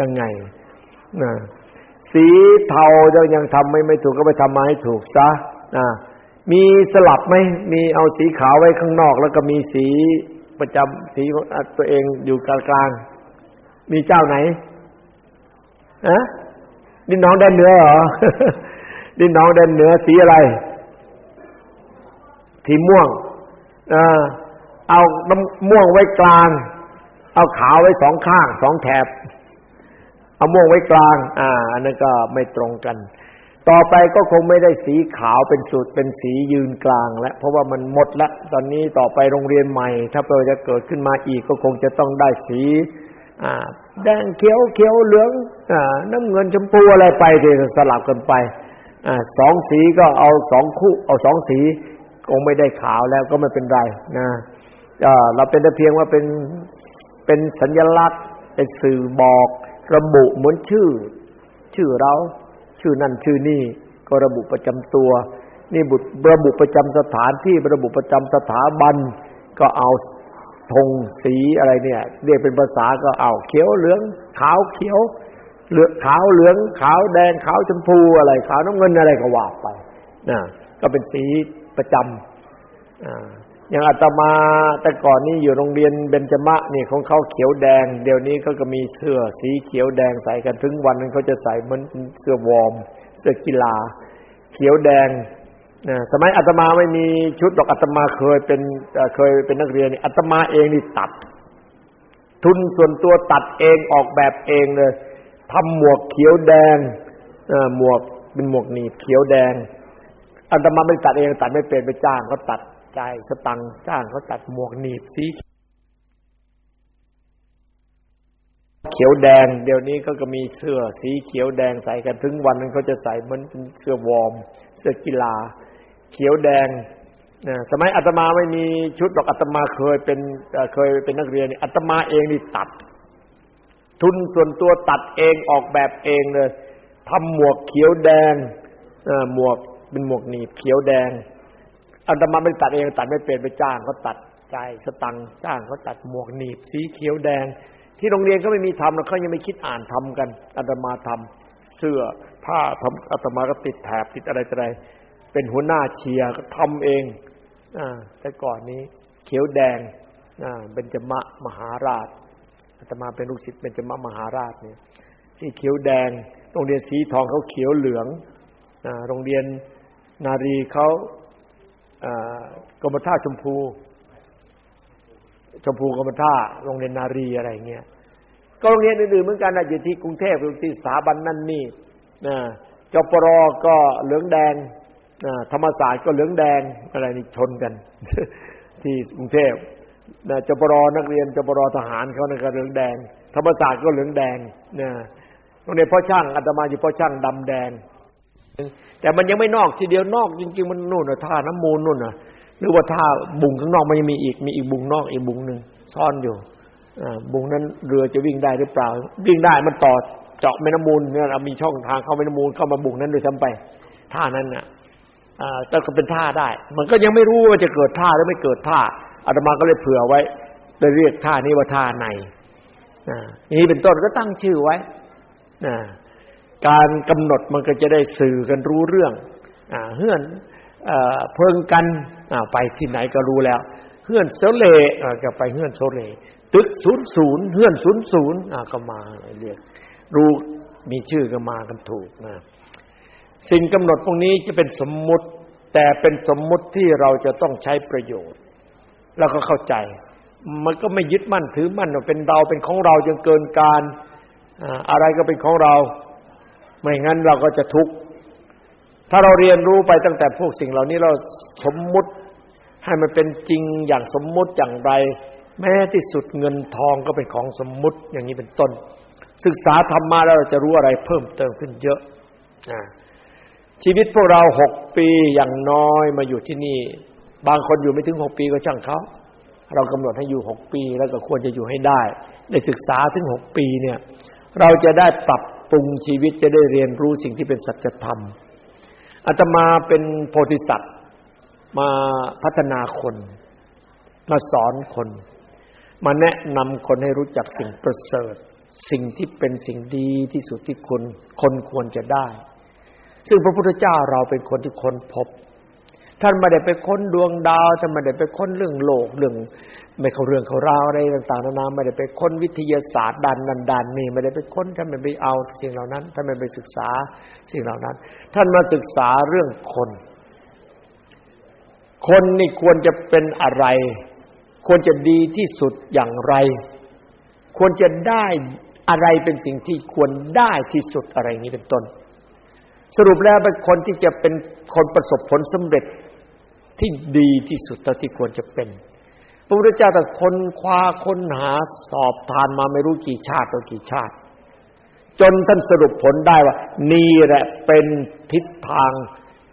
ยังไงนะ สีเทายังยังทำไม่ไม่ถูกก็ไปทำมาให้ถูกซะนะมีสลับไหมมีเอาสีขาวไว้ข้างนอก แล้วก็มีสีประจำสีของตัวเองอยู่กลางกลางมีเจ้าไหนอะดินน้องแดนเหนือเหรอดินน้องแดนเหนือสีอะไร สีม่วงเอาม่วงไว้กลาง เอาขาวไว้สองข้างสองแถบ เอาม่วงไว้กลาง อ่าอันนั้นก็ไม่ตรงกัน ต่อไปก็คงไม่ได้สีขาวเป็นสุดเป็นสียืนกลางแล้วเพราะว่ามันหมดแล้วตอนนี้ต่อไปโรงเรียนใหม่ ถ้าเราจะเกิดขึ้นมาอีกก็คงจะต้องได้สีอ่าแดงเขียวเขียวเหลืองอ่าน้ำเงินชมพูอะไรไปเดี๋ยวสลับกันไปอ่าสองสีก็เอาสองคู่ เอาสองสีคงไม่ได้ขาวแล้วก็ไม่เป็นไรนะเราเป็นแต่เพียงว่าเป็นเป็นสัญลักษณ์เป็นสื่อบอก ระบุเหมือนชื่อ ชื่อเรา ชื่อนั่นชื่อนี่ ก็ระบุประจำตัว นี่บุตรระบุประจำสถานที่ระบุประจำสถาบัน ก็เอาธงสีอะไรเนี่ยเรียกเป็นภาษาก็เอาเขียวเหลือง ขาวเขียวเหลืองขาวเหลือง ขาวแดงขาวชมพูอะไรขาวน้ำเงินอะไรก็ว่าไปนะก็เป็นสีประจำ อย่างอาตมาแต่ก่อนนี้อยู่โรงเรียนเบญจมะนี่ของเขาเขียวแดง เดี๋ยวนี้เขาก็มีเสื้อสีเขียวแดงใส่กันถึงวันนึงเขาจะใส่เหมือนเสื้อวอร์มเสื้อกีฬา เขียวแดงนะสมัยอาตมาไม่มีชุดดอกอาตมาเคยเป็นเคยเป็นนักเรียนนี่อาตมาเองนี่ตัด ทุนส่วนตัวตัดเองออกแบบเองเลยทำหมวกเขียวแดงหมวกเป็นหมวกหนีบเขียวแดงอัตมาไม่ตัดเองตัดไม่เป็นไปจ้างเขาตัด ใจสตังจ้างเขาตัดหมวกหนีบสีเขียวแดง เดี๋ยวนี้ก็ก็มีเสื้อสีเขียวแดงใส่กันถึงวันนึงเขาจะใส่เหมือนเสื้อวอร์มเสื้อกีฬา เขียวแดงนะสมัยอาตมาไม่มีชุดดอกอาตมาเคยเป็นเคยเป็นนักเรียนนี่อาตมาเองนี่ตัด ทุนส่วนตัวตัดเองออกแบบเองเลยทำหมวกเขียวแดงหมวกเป็นหมวกหนีบเขียวแดง อันตมาไม่ตัดเองตัดไม่เป็นไปจ้างเขาตัดใจสตังจ้างเขาตัดหมวกหนีบ สีเขียวแดง ที่โรงเรียนก็ไม่มีทำแล้วเขายังไม่คิดอ่านทำกันอัตมาทำเสื้อผ้าทำอัตมาก็ติดแถบติดอะไรอะไรเป็นหัวหน้าเชียร์ก็ทำเองอ่าแต่ก่อนนี้ เขียวแดงอ่าเป็นจมะมหาราชอาตมาเป็นลูกศิษย์เป็นจมะมหาราชเนี่ยสีเขียวแดง โรงเรียนสีทองเขาเขียวเหลืองโรงเรียนนารีเขา กรมท่าชมพู ชมพูกรมท่าโรงเรียนนารีอะไรเงี้ยก็โรงเรียนอื่นๆเหมือนกันนะอยู่ที่กรุงเทพอยู่ที่สถาบันนั่นนี่นะจปรก็เหลืองแดงธรรมศาสตร์ก็เหลืองแดงอะไรนี่ชนกัน ที่กรุงเทพนะจปรนักเรียนจปรทหารเขาในกระเหลืองแดง ธรรมศาสตร์ก็เหลืองแดงนะโรงเรียนพ่อช่างอาตมาอยู่พ่อช่างดำแดง แต่มันยังไม่นอกทีเดียวนอกจริง ๆ มันนู่นน่ะท่าน้ำมูลนู่นน่ะ หรือว่าท่าบุงข้างนอกมันยังมีอีกมีอีกบุงนอกอีกบุงหนึ่งซ่อนอยู่บุงนั้นเรือจะวิ่งได้หรือเปล่า วิ่งได้มันต่อเจาะแม่น้ำมูลเนี่ยมีช่องทางเข้าแม่น้ำมูลเข้ามาบุงนั้นโดยซ้ำไป ท่านั้นน่ะแต่ก็เป็นท่าได้ มันก็ยังไม่รู้ว่าจะเกิดท่าหรือไม่เกิดท่าอาตมาก็เลยเผื่อไว้เลยเรียกท่านี้ว่าท่าในนี่เป็นต้นก็ตั้งชื่อไว้ การกำหนดมันก็จะได้สื่อกันรู้เรื่องเฮื่อนเพิงกันไปที่ไหนก็รู้แล้วเฮื่อนโซเลก็ไปเฮื่อนโซเล ตึกศูนย์ศูนย์เฮื่อนศูนย์ศูนย์ก็มาเรียกรู้มีชื่อก็มากันถูกนะสิ่งกำหนดพวกนี้จะเป็นสมมุติ แต่เป็นสมมุติที่เราจะต้องใช้ประโยชน์ แล้วก็เข้าใจ มันก็ไม่ยึดมั่นถือมั่นว่าเป็นเราเป็นของเราจนเกินการอะไรก็เป็นของเรา ไม่งั้นเราก็จะทุกข์ถ้าเราเรียนรู้ไปตั้งแต่พวกสิ่งเหล่านี้เราสมมุติให้มันเป็นจริงอย่างสมมุติอย่างไร แม้ที่สุดเงินทองก็เป็นของสมมุติอย่างนี้เป็นต้น ศึกษาธรรมะแล้วเราจะรู้อะไรเพิ่มเติมขึ้นเยอะชีวิตพวกเราหกปีอย่างน้อยมาอยู่ที่นี่ บางคนอยู่ไม่ถึงหกปีก็ช่างเขาเรากำหนดให้อยู่หกปี แล้วก็ควรจะอยู่ให้ได้ ได้ศึกษาถึงหกปีเนี่ย เราจะได้ปรับ ปรุงชีวิตจะได้เรียนรู้สิ่งที่เป็นสัจธรรมอาตมาเป็นโพธิสัตว์มาพัฒนาคน มาสอนคน มาแนะนำคนให้รู้จักสิ่งประเสริฐ สิ่งที่เป็นสิ่งดีที่สุดที่คนคนควรจะได้ ซึ่งพระพุทธเจ้าเราเป็นคนที่ค้นพบ ท่านไม่ได้ไปค้นดวงดาวท่านไม่ได้ไปค้นเรื่องโลกเรื่อง ไม่เข้าเรื่องเขาราวอะไรต่างๆนานาไม่ได้ไปค้นวิทยาศาสตร์ดันนันดันนี่ไม่ได้ไปค้นท่านไม่ไปเอาสิ่งเหล่านั้นท่านไม่ไปศึกษาสิ่งเหล่านั้น ท่านมาศึกษาเรื่องคน คนนี่ควรจะเป็นอะไร ควรจะดีที่สุดอย่างไร ควรจะได้อะไรเป็นสิ่งที่ควรได้ที่สุดอะไรนี้เป็นต้น สรุปแล้วเป็นคนที่จะเป็นคนประสบผลสำเร็จที่ดีที่สุดเท่าที่ควรจะเป็น พระพุทธเจ้าแต่คนคว้าค้นหาสอบทานมาไม่รู้กี่ชาติต่อกี่ชาติ จนท่านสรุปผลได้ว่า นี่แหละเป็นทิศทาง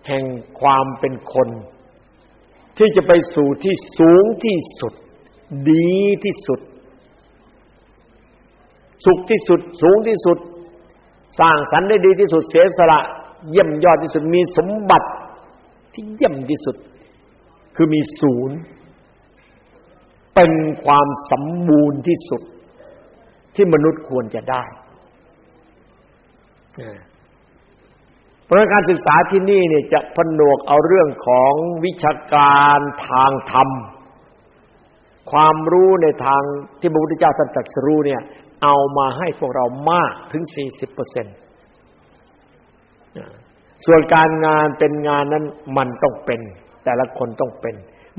แห่งความเป็นคน ที่จะไปสู่ที่สูงที่สุด ดีที่สุด สุขที่สุด สูงที่สุด สร้างสรรค์ได้ดีที่สุดเสียสละ เยี่ยมยอดที่สุดมีสมบัติที่เยี่ยมที่สุด คือมีศูนย์ เป็นความสมบูรณ์ที่สุด ที่มนุษย์ควรจะได้เพราะการศึกษาที่นี่เนี่ยจะผนวกเอาเรื่องของวิชาการทางธรรม ความรู้ในทางที่พระพุทธเจ้าท่านตรัสรู้เนี่ย เอามาให้พวกเรามากถึงสี่สิบเปอร์เซ็นต์ส่วนการงานเป็นงานนั้นมันต้องเป็น แต่ละคนต้องเป็น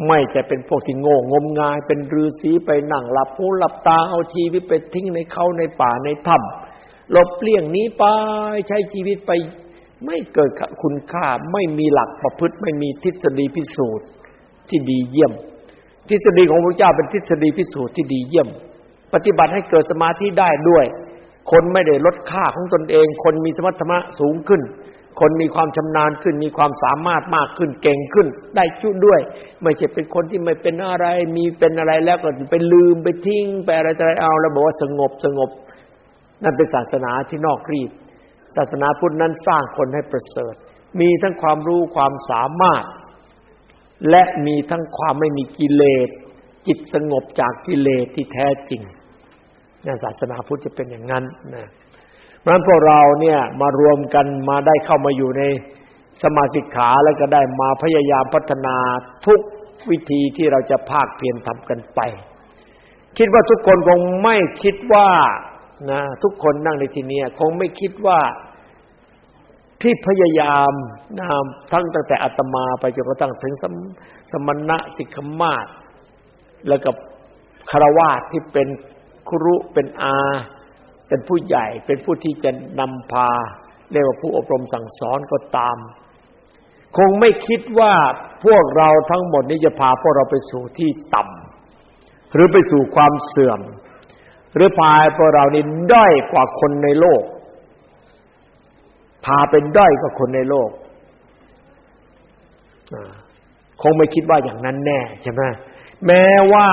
ไม่จะเป็นพวกที่โง่งมงาย เป็นฤาษีไปนั่งหลับหูหลับตาเอาชีวิตไปทิ้งในเขาในป่าในถ้ำหลบเลี่ยงนี้ไปใช้ชีวิตไปไม่เกิดคุณค่าไม่มีหลักประพฤติไม่มีทฤษฎีพิสูจน์ที่ดีเยี่ยม ทฤษฎีของพระเจ้าเป็นทฤษฎีพิสูจน์ที่ดีเยี่ยม ปฏิบัติให้เกิดสมาธิได้ด้วย คนไม่ได้ลดค่าของตนเอง คนมีสมรรถนะสูงขึ้น คนมีความชำนาญขึ้น มีความสามารถมากขึ้นเก่งขึ้น ได้ชุดด้วย ไม่ใช่เป็นคนที่ไม่เป็นอะไร มีเป็นอะไรแล้วก็ไปลืมไปทิ้งไปอะไรอะไรเอาแล้วบอกว่าสงบสงบ นั่นเป็นศาสนาที่นอกรีดศาสนาพุทธนั้นสร้างคนให้ประเสริฐ มีทั้งความรู้ความสามารถ และมีทั้งความไม่มีกิเลสจิตสงบจากกิเลสที่แท้จริงนศาสนาพุทธจะเป็นอย่างนั้นนะ เพราะฉะนั้นพวกเราเนี่ยมารวมกันมาได้เข้ามาอยู่ในสมาสิกขาแล้วก็ได้มาพยายามพัฒนาทุกวิธีที่เราจะภาคเพียรทำกันไป คิดว่าทุกคนคงไม่คิดว่านะทุกคนนั่งในที่นี้คงไม่คิดว่าที่พยายามนะทั้งตั้งแต่อาตมาไปจนกระทั่งถึงสมสมณะสิกขมาศแล้วกับคารวาที่เป็นครุเป็นอา เป็นผู้ใหญ่เป็นผู้ที่จะนำพาเรียกว่าผู้อบรมสั่งสอนก็ตาม คงไม่คิดว่าพวกเราทั้งหมดนี้จะพาพวกเราไปสู่ที่ต่หรือไปสู่ความเสื่อม หรือพาพวกเรานี่ด้อยกว่าคนในโลก พาเป็นด้อยกว่าคนในโลกคงไม่คิดว่าอย่างนั้นแน่ใช่ไหมแม้ว่า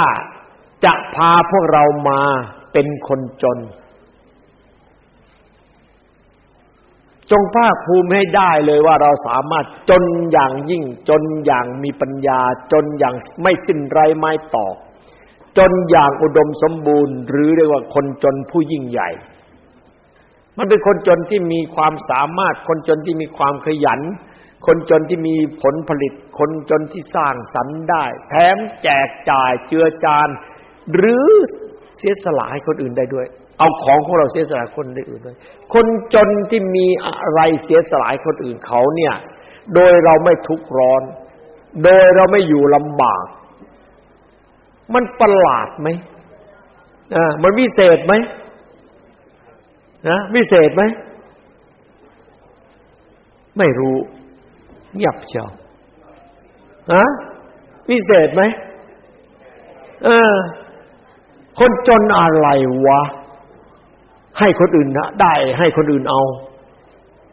จะพาพวกเรามาเป็นคนจน จงภาคภูมิให้ได้เลยว่าเราสามารถจนอย่างยิ่ง จนอย่างมีปัญญา จนอย่างไม่สิ้นไรไม้ตอก จนอย่างอุดมสมบูรณ์ หรือเรียกว่าคนจนผู้ยิ่งใหญ่ มันเป็นคนจนที่มีความสามารถ คนจนที่มีความขยัน คนจนที่มีผลผลิต คนจนที่สร้างสรรค์ได้ แถมแจกจ่ายเจือจาน หรือเสียสละให้คนอื่นได้ด้วย เอาของของเราเสียสละคนอื่นด้วยคนจนที่มีอะไรเสียสละคนอื่นเขาเนี่ย โดยเราไม่ทุกข์ร้อน โดยเราไม่อยู่ลำบาก มันประหลาดไหมอ่ามันวิเศษไหมนะวิเศษไหมไม่รู้เงียบเชียวฮะวิเศษไหมเออ คนจนอะไรวะ ให้คนอื่นนะได้ ให้คนอื่นเอา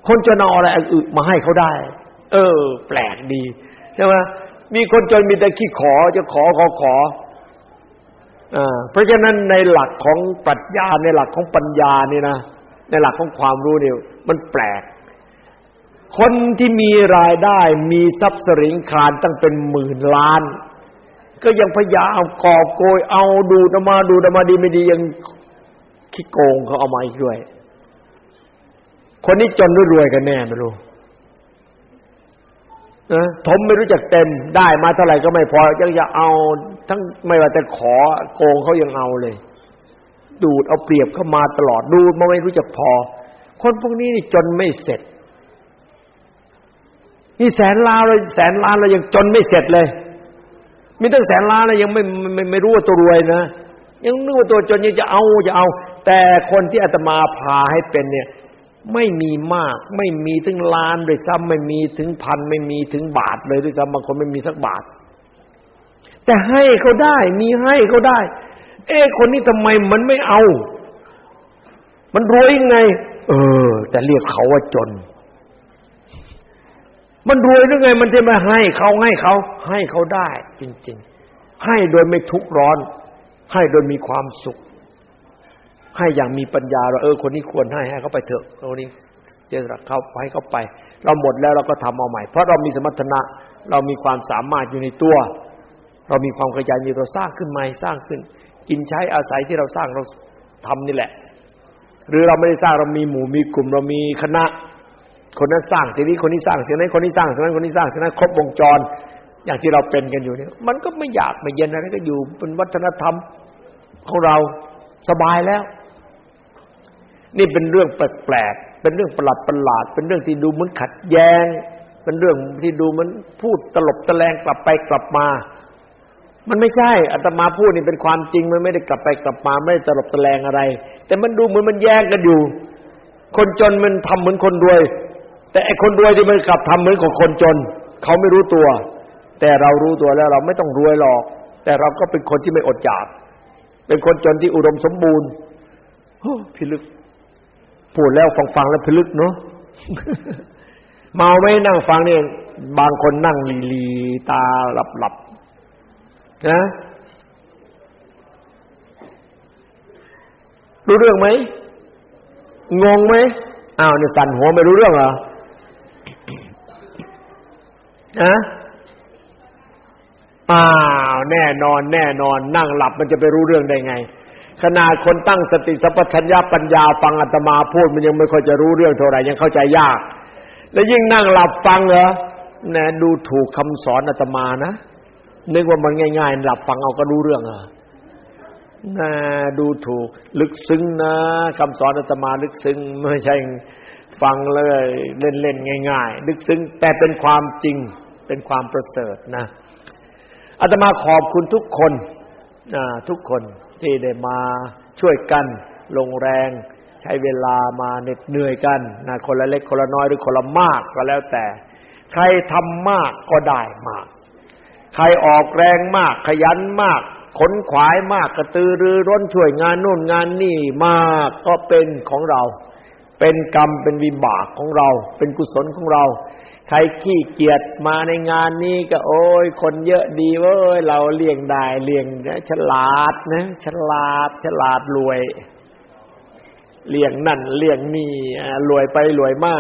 คนจนเอาอะไรอื่นมาให้เขาได้ เออ แปลกดีใช่ไหมมีคนจนมีแต่ขี้ขอจะขอขอขออ่าเพราะฉะนั้นในหลักของปรัชญาในหลักของปัญญานี่นะในหลักของความรู้เนี่ยมันแปลก คนที่มีรายได้มีทรัพย์สินคารตั้งเป็นหมื่นล้าน ก็ยังพยายามกอบโกยเอาดูดมาดูดมาดีไม่ดียัง ขี้โกงเขาเอามาอีกด้วย คนนี้จนหรือรวยกันแน่ไม่รู้นะถมไม่รู้จักเต็มได้มาเท่าไหร่ก็ไม่พอยังจะเอา ทั้งไม่ว่าแต่ขอโกงเขายังเอาเลย ดูดเอาเปรียบเข้ามาตลอดดูมาไม่รู้จักพอ คนพวกนี้นี่จนไม่เสร็จนี่แสนล้านเลยแสนล้านเรายังจนไม่เสร็จเลย มีตั้งแสนล้านแล้วยังไม่ไม่ไม่รู้ว่าตัวรวยนะยังนึกว่าตัวจนยังจะเอาจะเอา แต่คนที่อาตมาพาให้เป็นเนี่ย ไม่มีมาก ไม่มีถึงล้านเลยซ้ำไม่มีถึงพันไม่มีถึงบาทเลยด้วยซ้ำบางคนไม่มีสักบาท แต่ให้เขาได้มีให้เขาได้ เอ๊คนนี้ทำไมมันไม่เอา มันรวยยังไง เออ แต่เรียกเขาว่าจน มันรวยหรือไง มันจะมาให้เขาให้เขาให้เขาได้ จริง ๆ ให้โดยไม่ทุกข์ร้อน ให้โดยมีความสุข ให้อย่างมีปัญญาเราเออคนนี้ควรให้ให้เขาไปเถอะคนนี้เจอเขาให้เขาไป เราหมดแล้วเราก็ทำเอาใหม่ เพราะเรามีสมรรถนะเรามีความสามารถอยู่ในตัว เรามีความขยันมีเราสร้างขึ้นใหม่สร้างขึ้น กินใช้อาศัยที่เราสร้างเราทำนี่แหละ หรือเราไม่ได้สร้างเรามีหมู่มีกลุ่ม เรามีคณะ คนนั้นสร้างทีนี้คนนี้สร้างเสียงนั้นคนนี้สร้างเสียงนั้นคนนี้สร้างเสียงนั้นครบวงจร อย่างที่เราเป็นกันอยู่เนี่ยมันก็ไม่อยากไม่เย็นอะไรก็อยู่เป็นวัฒนธรรมของเราสบายแล้ว นี่เป็นเรื่องแปลกๆเป็นเรื่องประหลาดประหลาด เป็นเรื่องที่ดูเหมือนขัดแย้ง เป็นเรื่องที่ดูเหมันพูดตลบตะแลงกลับไปกลับมา มันไม่ใช่อาตมาพูดนี่เป็นความจริงมันไม่ได้กลับไปกลับมาไม่ได้ตลบตะแลงอะไร แต่มันดูเหมือนมันแย้งกันอยู่ คนจนมันทำเหมือนคนรวย แต่ไอ้คนรวยที่มันกลับทำเหมือนกับคนจน เขาไม่รู้ตัว แต่เรารู้ตัวแล้วเราไม่ต้องรวยหรอก แต่เราก็เป็นคนที่ไม่อดอยากเป็นคนจนที่อุดมสมบูรณ์พิลึก พูดแล้วฟังฟังแล้วพลึกเนาะเมาไม่นั่งฟังเนี่ยบางคนนั่งลีลีตาหลับหลับนะรู้เรื่องไหมงงไหมอ้าวเนี่ยสั่นหัวไม่รู้เรื่องเหรอนะอ้าวแน่นอน แน่นอน นั่งหลับมันจะไปรู้เรื่องได้ไง ขนาดคนตั้งสติสัพพัญญาปัญญาฟังอาตมาพูดมันยังไม่ค่อยจะรู้เรื่องเท่าไหร่ยังเข้าใจยาก แล้วยิ่งนั่งหลับฟังเหรอแหนดูถูกคำสอนอาตมานะนึกว่ามันง่ายๆหลับฟังเอาก็รู้เรื่องอะน่าดูถูก ลึกซึ้งนะคำสอนอาตมาลึกซึ้งไม่ใช่ฟังเลยเล่นๆง่าย ๆ ลึกซึ้งแต่เป็นความจริงเป็นความประเสริฐนะอาตมาขอบคุณทุกคนทุกคน ที่ได้มาช่วยกัน ลงแรง ใช้เวลามาเหน็ดเหนื่อยกันนะคนละเล็กคนละน้อยหรือคนละมากก็แล้วแต่ ใครทำมากก็ได้มาก ใครออกแรงมาก ขยันมากขนขวายมากกระตือรือร้นช่วยงานโน่นงานนี่มากก็เป็นของเรา เป็นกรรมเป็นวิบากของเรา เป็นกุศลของเรา ใครขี้เกียจมาในงานนี้ก็โอ้ยคนเยอะดีเว้ยเราเลี้ยงได้เลี้ยงนะฉลาดนะฉลาดฉลาดรวยเลี้ยงนั่นเลี้ยงนี่รวยไปรวยมา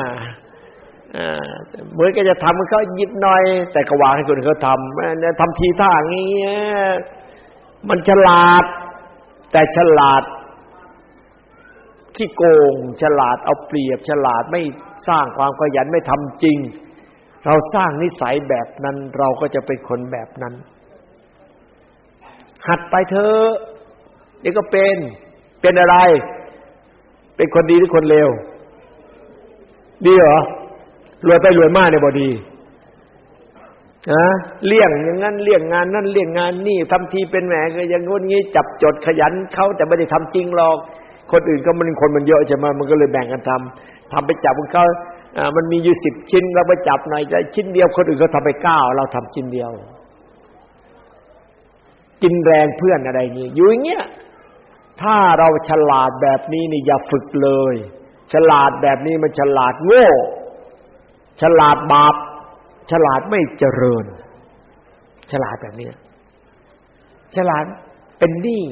เหมือนก็จะทำเขาหยิบหน่อย แต่ก็วางให้คนเขาทำทำทีท่าอย่างนี้มันฉลาด แต่ฉลาดที่โกง ฉลาดเอาเปรียบฉลาดไม่สร้างความขยันไม่ทำจริง เราสร้างนิสัยแบบนั้น เราก็จะเป็นคนแบบนั้น หัดไปเถอะเดี๋ยวก็เป็น เป็นอะไร เป็นคนดีหรือคนเลวดีเหรอรวยไปรวยมากเนี่ยบอดีนะเลี่ยงอย่างนั้นเลี่ยงงานนั่นเลี่ยงงานนี่ทำทีเป็นแหมก็อย่างงี้งี้จับจดขยันเขาแต่ไม่ได้ทำจริงหรอก คนอื่นก็มันคนมันเยอะใช่ไหมมันก็เลยแบ่งกันทำทำไปจับของเขา มันมีอยู่สิบชิ้นเราไปจับหน่อยใจชิ้นเดียวคนอื่นเขาทาไปเก้าเราทำชิ้นเดียว กินแรงเพื่อนอะไรอย่างงี้อยู่อย่างเงี้ยถ้าเราฉลาดแบบนี้นี่อย่าฝึกเลย ฉลาดแบบนี้มันฉลาดโง่ ฉลาดบาป ฉลาดไม่เจริญ ฉลาดแบบนี้ฉลาดเป็นหนี้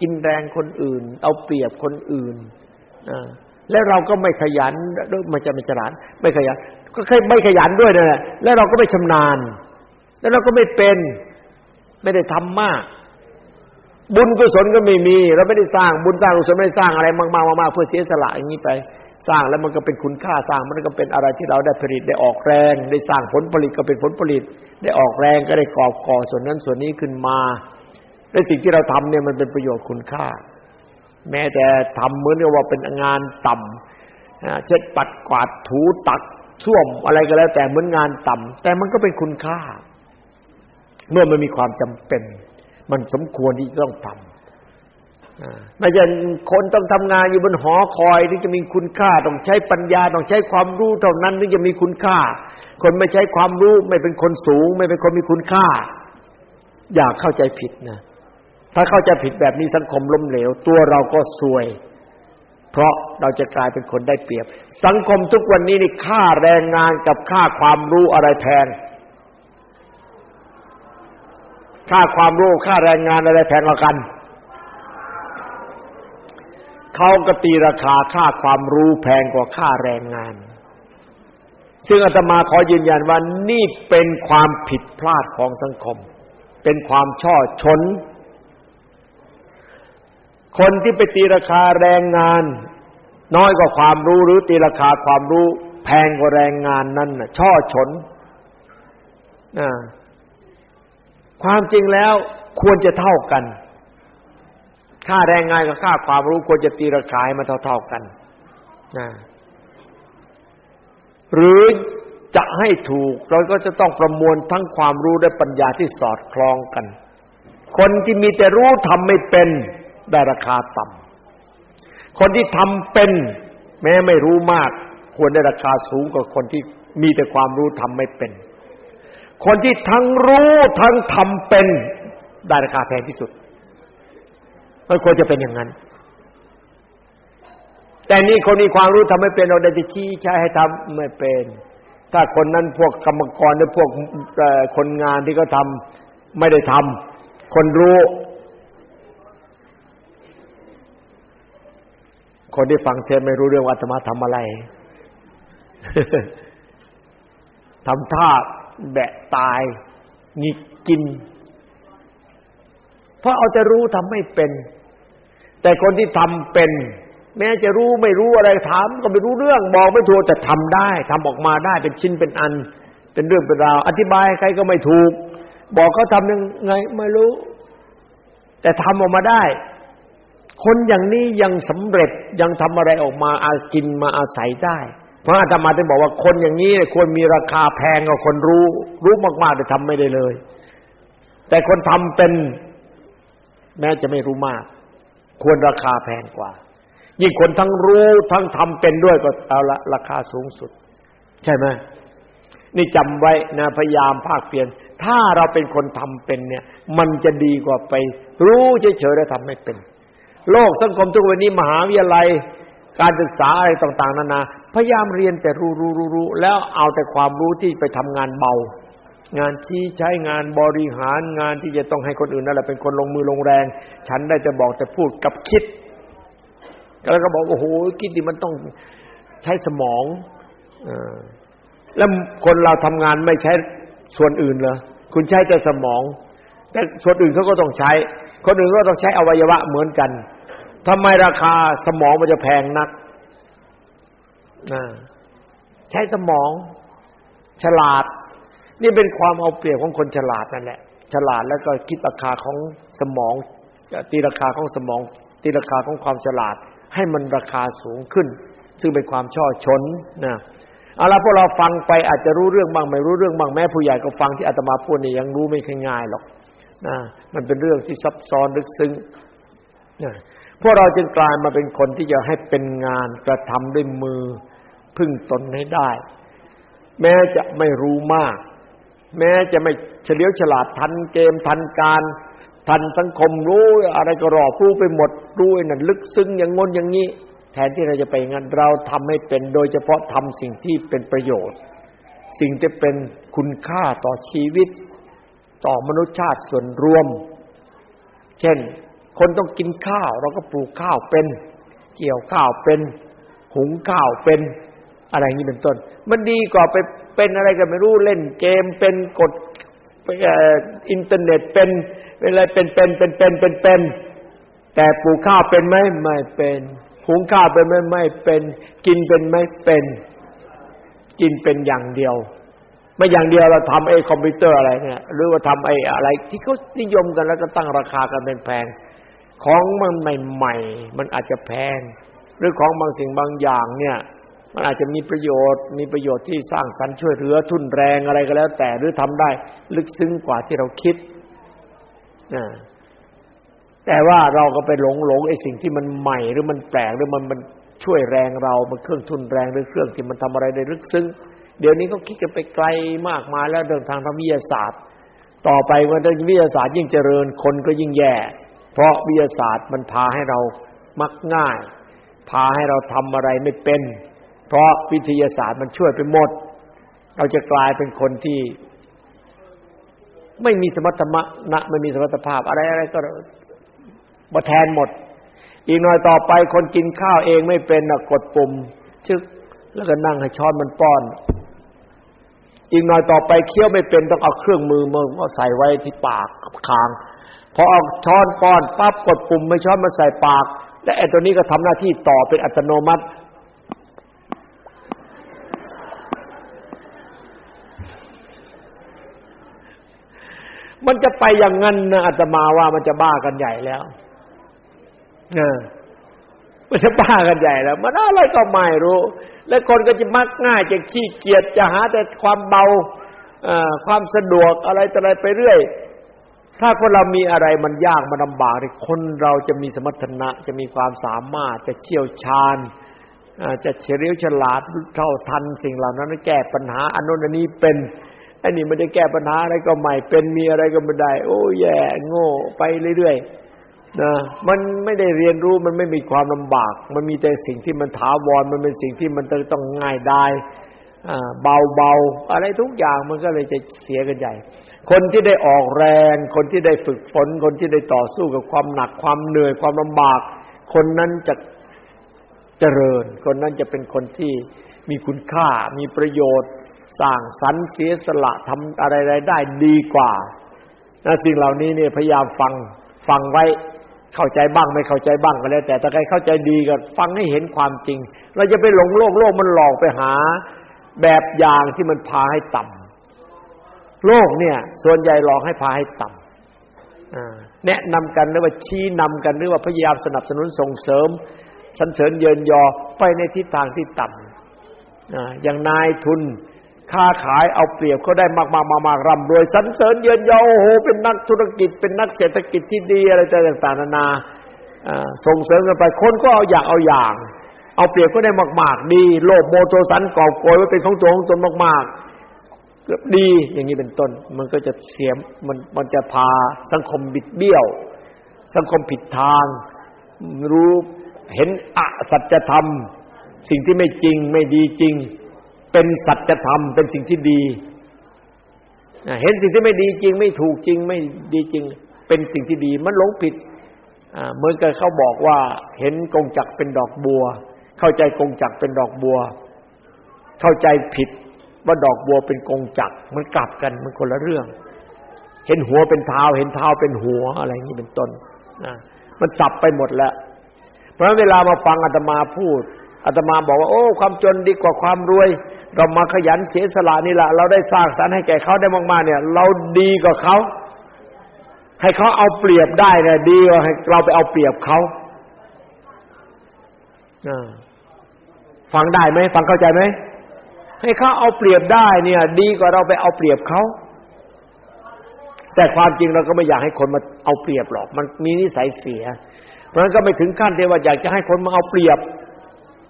กินแรงคนอื่น เอาเปรียบคนอื่น แล้วเราก็ไม่ขยันมันจะไม่ฉลาดไม่ขยัน ก็แค่ไม่ขยันด้วยนั่นแหละแล้วเราก็ไม่ชำนาญ แล้วเราก็ไม่เป็น ไม่ได้ทำมาก บุญกุศลก็ไม่มี เราไม่ได้สร้างบุญสร้างกุศลไม่ได้สร้างอะไรมากๆมากๆเพื่อเสียสละอย่างนี้ไป สร้างแล้วมันก็เป็นคุณค่าสร้างมันก็เป็นอะไรที่เราได้ผลิตได้ออกแรง ได้สร้างผลผลิตก็เป็นผลผลิต ได้ออกแรงก็ได้กอบก่อส่วนนั้นส่วนนี้ขึ้นมาในสิ่งที่เราทำเนี่ยมันเป็นประโยชน์คุณค่า แม้แต่ทำเหมือนกับว่าเป็นงานต่ำเช็ดปัดกวาดถูตักช่วมอะไรก็แล้ว แต่เหมือนงานต่ำแต่มันก็เป็นคุณค่า เมื่อมันมีความจำเป็น มันสมควรที่จะต้องทำไม่ใช่คนต้องทำงานอยู่บนหอคอยที่จะมีคุณค่า ต้องใช้ปัญญาต้องใช้ความรู้เท่านั้นถึงจะมีคุณค่า คนไม่ใช้ความรู้ ไม่เป็นคนสูง ไม่เป็นคนมีคุณค่า อย่าเข้าใจผิดนะ ถ้าเข้าใจผิดแบบนี้สังคมล้มเหลว ตัวเราก็ซวย เพราะเราจะกลายเป็นคนได้เปรียบ สังคมทุกวันนี้นี่ค่าแรงงานกับค่าความรู้อะไรแพงค่าความรู้ค่าแรงงานอะไรแพงกว่ากันเขาก็ตีราคาค่าความรู้แพงกว่าค่าแรงงาน ซึ่งอาตมาขอยืนยันว่านี่เป็นความผิดพลาดของสังคม เป็นความช่อชน คนที่ไปตีราคาแรงงาน น้อยกว่าความรู้หรือตีราคาความรู้แพงกว่าแรงงานนั้นน่ะช่อชนนะความจริงแล้วควรจะเท่ากัน ค่าแรงงานกับค่าความรู้ควรจะตีราคาให้มันเท่าๆกันนะหรือจะให้ถูกเราก็จะต้องประมวลทั้งความรู้และปัญญาที่สอดคล้องกัน คนที่มีแต่รู้ทำไม่เป็น ได้ราคาต่ำคนที่ทำเป็น แม้ไม่รู้มาก ควรได้ราคาสูงกว่าคนที่มีแต่ความรู้ทำไม่เป็น คนที่ทั้งรู้ทั้งทำเป็น ได้ราคาแพงที่สุดมันควรจะเป็นอย่างนั้น แต่นี่คนมีความรู้ทำไม่เป็นเราได้จะชี้ใช้ให้ทำไม่เป็น ถ้าคนนั้นพวกกรรมกรหรือพวกคนงานที่เขาทาไม่ได้ทำคนรู้ คนที่ฟังเทศไม่รู้เรื่องว่าธรรมะทำอะไรทำท่าแบะตายงิกกิน เพราะเอาแต่รู้ทำไม่เป็น แต่คนที่ทำเป็น แม้จะรู้ไม่รู้อะไรถามก็ไม่รู้เรื่องบอกไม่ถูกแต่ทำได้ทำออกมาได้เป็นชิ้นเป็นอัน เป็นเรื่องเป็นราว อธิบายใครก็ไม่ถูก บอกเขาทำยังไงไม่รู้ แต่ทำออกมาได้ คนอย่างนี้ยังสำเร็จยังทำอะไรออกมาอากินมาอาศัยได้พระอาตมาได้บอกว่าคนอย่างนี้ควรมีราคาแพงกว่าคนรู้ รู้มากๆแต่ทำไม่ได้เลย แต่คนทำเป็น แม้จะไม่รู้มาก ควรราคาแพงกว่า ยิ่งคนทั้งรู้ทั้งทำเป็นด้วยก็เอาละราคาสูงสุด ใช่ไหมนี่จำไว้นะพยายามภาคเพียรถ้าเราเป็นคนทำเป็นเนี่ย มันจะดีกว่าไป รู้เฉยๆแล้วทำไม่เป็น โลกสังคมทุกวันนี้มหาวิทยาลัย การศึกษาอะไรต่าง ๆ นานาพยายามเรียนแต่รู้รู้รู้รู้แล้วเอาแต่ความรู้ที่ไปทำงานเบา งานชี้ใช้งานบริหารงานที่จะต้องให้คนอื่นนั่นแหละเป็นคนลงมือลงแรง ฉันได้จะบอกแต่พูดกับคิดแล้วก็บอกโอ้โหคิดดิมันต้องใช้สมองอแล้วคนเราทำงานไม่ใช้ส่วนอื่นเหรอคุณใช้แต่สมอง แต่ส่วนอื่นเขาก็ต้องใช้ คนอื่นก็ต้องใช้อวัยวะเหมือนกัน ทำไมราคาสมองมันจะแพงนักใช้สมอง ฉลาด นี่เป็นความเอาเปรียบของคนฉลาดนั่นแหละ ฉลาดแล้วก็คิดราคาของสมองตีราคาของสมอง ตีราคาของความฉลาด ให้มันราคาสูงขึ้น ซึ่งเป็นความช่อชนนะเอาละพวกเราฟังไปอาจจะรู้เรื่องบ้างไม่รู้เรื่องบ้างแม้ผู้ใหญ่ก็ฟังที่อาตมาพูดนี่ยังรู้ไม่ค่อยง่ายหรอกนะมันเป็นเรื่องที่ซับซ้อนลึกซึ้งนะ พวกเราจึงกลายมาเป็นคนที่จะให้เป็นงานกระทำด้วยมือพึ่งตนให้ได้ แม้จะไม่รู้มาก แม้จะไม่เฉลียวฉลาดทันเกมทันการ ทันสังคมรู้อะไรก็รอบรู้ไปหมดรู้นั่นลึกซึ้งอย่างงนอย่างนี้ แทนที่เราจะไปงั้นเราทำให้เป็นโดยเฉพาะทำสิ่งที่เป็นประโยชน์ สิ่งที่เป็นคุณค่าต่อชีวิต ต่อมนุษยชาติส่วนรวม เช่น คนต้องกินข้าว เราก็ปลูกข้าวเป็น เกี่ยวข้าวเป็น หุงข้าวเป็น อะไรนี้เป็นต้น มันดีกว่าไปเป็นอะไรกันไม่รู้เล่นเกมเป็นกดอินเทอร์เน็ตเป็นเป็นอะไรเป็นเป็นเป็นเป็นเป็นเป็น แต่ปลูกข้าวเป็นไหมไม่เป็นหุงข้าวเป็นไหมไม่เป็น กินเป็นไหมเป็น กินเป็นอย่างเดียวไม่อย่างเดียวเราทำไอ้คอมพิวเตอร์อะไรเนี่ยหรือว่าทำไอ้อะไร ที่เขานิยมกันแล้วก็ตั้งราคากันเป็นแพง ของมันใหม่ๆมันอาจจะแพง หรือของบางสิ่งบางอย่างเนี่ยมันอาจจะมีประโยชน์ มีประโยชน์ที่สร้างสรรค์ช่วยเหลือทุนแรงอะไรก็แล้ว แต่หรือทำได้ลึกซึ้งกว่าที่เราคิดนะแต่ว่าเราก็ไปหลงหลงไอ้สิ่งที่มันใหม่หรือมันแปลกหรือมันมันช่วยแรงเรามันเครื่องทุนแรงหรือเครื่องที่มันทำอะไรได้ลึกซึ้งเดี๋ยวนี้เขาคิดกันไปไกลมากมายแล้วเดินทางทางวิทยาศาสตร์ ต่อไปวันนี้วิทยาศาสตร์ยิ่งเจริญคนก็ยิ่งแย่ เพราะวิทยาศาสตร์มันพาให้เรามักง่าย พาให้เราทำอะไรไม่เป็น เพราะวิทยาศาสตร์มันช่วยไปหมด เราจะกลายเป็นคนที่ ไม่มีสมรรถนะไม่มีสมรรถภาพ อะไรอะไรก็มาแทนหมด อีกหน่อยต่อไปคนกินข้าวเองไม่เป็นกดปุ่มชึกแล้วก็นั่งให้ช้อนมันป้อน อีกหน่อยต่อไปเคี้ยวไม่เป็นต้องเอาเครื่องมือมาใส่ไว้ที่ปากคาง พอเอาช้อนป้อนปั๊บกดปุ่มไม่ช้อนมาใส่ปาก และไอ้ตัวนี้ก็ทำหน้าที่ต่อเป็นอัตโนมัติ มันจะไปอย่างนั้นนะอาตมาว่ามันจะบ้ากันใหญ่แล้วเออมันจะบ้ากันใหญ่แล้ว มันอะไรก็ไม่รู้ แล้วคนก็จะมักง่ายจะขี้เกียจจะหาแต่ความเบาความสะดวกอะไรต่ออะไรไปเรื่อย ถ้าคนเรามีอะไรมันยากมันลำบากคนเราจะมีสมรรถนะจะมีความสามารถจะเชี่ยวชาญจะเฉลียวฉลาดเท่าทันสิ่งเหล่านั้นแก้ปัญหาอันนู้นอันนี้เป็นอันนี้ไม่ได้แก้ปัญหาอะไรก็ใหม่เป็นมีอะไรก็ไม่ได้ โอ้แย่โง่ไปเรื่อยๆนะมันไม่ได้เรียนรู้มันไม่มีความลำบาก มันมีแต่สิ่งที่มันถาวรมันเป็นสิ่งที่มันต้องง่ายได้เบาเบาอะไรทุกอย่างมันก็เลยจะเสียกันใหญ่ คนที่ได้ออกแรง คนที่ได้ฝึกฝน คนที่ได้ต่อสู้กับความหนักความเหนื่อยความลำบาก คนนั้นจะเจริญ คนนั้นจะเป็นคนที่มีคุณค่า มีประโยชน์ สร้างสรรค์เสียสละทำอะไรได้ดีกว่านะสิ่งเหล่านี้เนี่ยพยายามฟังฟังไว้เข้าใจบ้างไม่เข้าใจบ้างก็แล้ว แต่ถ้าใครเข้าใจดีก็ฟังให้เห็นความจริง เราจะไปหลงโลกโลกมันหลอกไปหา แบบอย่างที่มันพาให้ต่ำ โลกเนี่ย ส่วนใหญ่หลอกให้พาให้ต่ำแนะนำกันหรือว่าชี้นำกันหรือว่าพยายามสนับสนุนส่งเสริมสันเสริญเยินยอไปในทิศทางที่ต่ำอย่างนายทุนค้าขายเอาเปรียบเขาได้มากๆมากๆร่ำรวยสันเสริญเยินยอโอ้โหเป็นนักธุรกิจ เป็นนักเศรษฐกิจที่ดีอะไรต่างๆนานาส่งเสริมกันไปคนก็เอาอยากเอาอย่าง เอาเปรียบก็ได้มาก ๆ ดี โลภโมโทสันกอบโกยไว้เป็นของตัวของตนมากเกือบดีอย่างนี้เป็นต้น มันก็จะเสียมมันมันจะพาสังคมบิดเบี้ยว สังคมผิดทาง รู้เห็นอสัจธรรม สิ่งที่ไม่จริงไม่ดีจริง เป็นสัจธรรมเป็นสิ่งที่ดีเห็นสิ่งที่ไม่ดีจริง ไม่ถูกจริง ไม่ดีจริง เป็นสิ่งที่ดี มันหลงผิดเหมือนกับเขาบอกว่า เห็นกงจักเป็นดอกบัว เข้าใจกงจักเป็นดอกบัว เข้าใจผิด ว่าดอกบัวเป็นกงจักมันกลับกันมันคนละเรื่อง เห็นหัวเป็นเท้าเห็นเท้าเป็นหัวอะไรอย่างนี้เป็นต้นนะมันสับไปหมดแล้ว เพราะเวลามาฟังอาตมาพูดอาตมาบอกว่า โอ้ ความจนดีกว่าความรวย เรามาขยันเสียสละนี่แหละเราได้สร้างสรรค์ให้แก่เขาได้มากๆเนี่ย เราดีกว่าเขาให้เขาเอาเปรียบได้เนี่ยดีกว่าให้เราไปเอาเปรียบเขาฟังได้ไหมฟังเข้าใจไหม ให้เขาเอาเปรียบได้เนี่ย ดีกว่าเราไปเอาเปรียบเขาแต่ความจริงเราก็ไม่อยากให้คนมาเอาเปรียบหรอก มันมีนิสัยเสีย เพราะฉะนั้นก็ไม่ถึงขั้นที่ว่าอยากจะให้คนมาเอาเปรียบ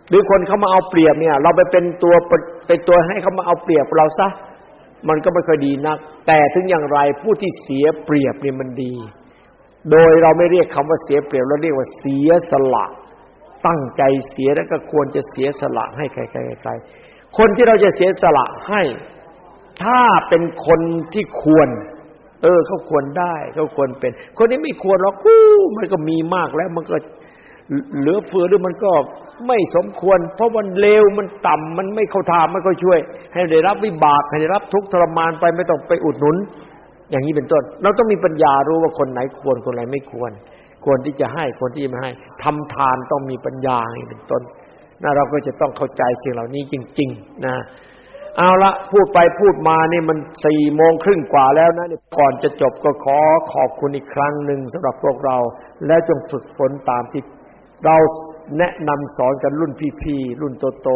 หรือคนเขามาเอาเปรียบเนี่ย เราไปเป็นตัวเป็นตัวให้เขามาเอาเปรียบเราซะมันก็ไม่ค่อยดีนัก แต่ถึงอย่างไรผู้ที่เสียเปรียบเนี่ยมันดี โดยเราไม่เรียกคำว่าเสียเปรียบเราเรียกว่าเสียสละ ตั้งใจเสียแล้วก็ควรจะเสียสละให้ใครๆ คนที่เราจะเสียสละให้ ถ้าเป็นคนที่ควร เออเขาควรได้เขาควรเป็น คนที่ไม่ควรหรอกกู้มันก็มีมากแล้ว มันก็เหลือเฟือหรือมันก็ไม่สมควร เพราะมันเลวมันต่ำมันไม่เข้าทางไม่ค่อยช่วย ให้ได้รับวิบากให้ได้รับทุกข์ทรมานไปไม่ต้องไปอุดหนุน อย่างนี้เป็นต้น เราต้องมีปัญญารู้ว่าคนไหนควรคนไหนไม่ควร ควรที่จะให้ควรที่ไม่ให้ทำทานต้องมีปัญญาอย่างนี้เป็นต้น นะเราก็จะต้องเข้าใจสิ่งเหล่านี้จริง ๆ นะเอาละพูดไปพูดมานี่มันสี่โมงครึ่งกว่าแล้วนะก่อนจะจบก็ขอขอบคุณอีกครั้งหนึ่งสำหรับพวกเรา และจงฝึกฝนตามที่เราแนะนำสอนกันรุ่นพี่ๆรุ่นโต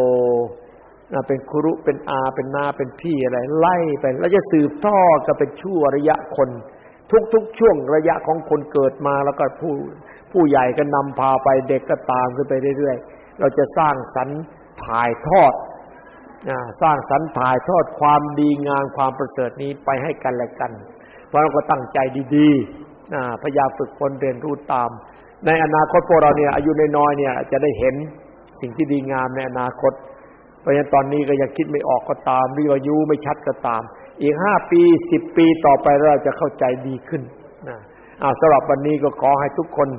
ๆนะเป็นครุเป็นอาเป็นนาเป็นพี่อะไร ไล่ไปแล้วจะสืบทอดก็เป็นชั่วระยะคน ทุกๆ ช่วงระยะของคนเกิดมาแล้วก็ผู้ผู้ใหญ่ก็นำพาไปเด็กก็ตามขึ้นไปเรื่อยๆ เราจะสร้างสรรถ่ายทอดสร้างสรรถ่ายทอดความดีงามความประเสริฐนี้ไปให้กันและกัน เพราะเราก็ตั้งใจดีๆพยายามฝึกฝนเรียนรู้ตาม ในอนาคตพวกเราเนี่ยอายุน้อยๆเนี่ยจะได้เห็นสิ่งที่ดีงามในอนาคต เพราะฉะนั้นตอนนี้ก็ยังคิดไม่ออกก็ตามหรืออายุไม่ชัดก็ตาม อีกห้าปีสิบปีต่อไปเราจะเข้าใจดีขึ้นนะสำหรับวันนี้ก็ขอให้ทุกคน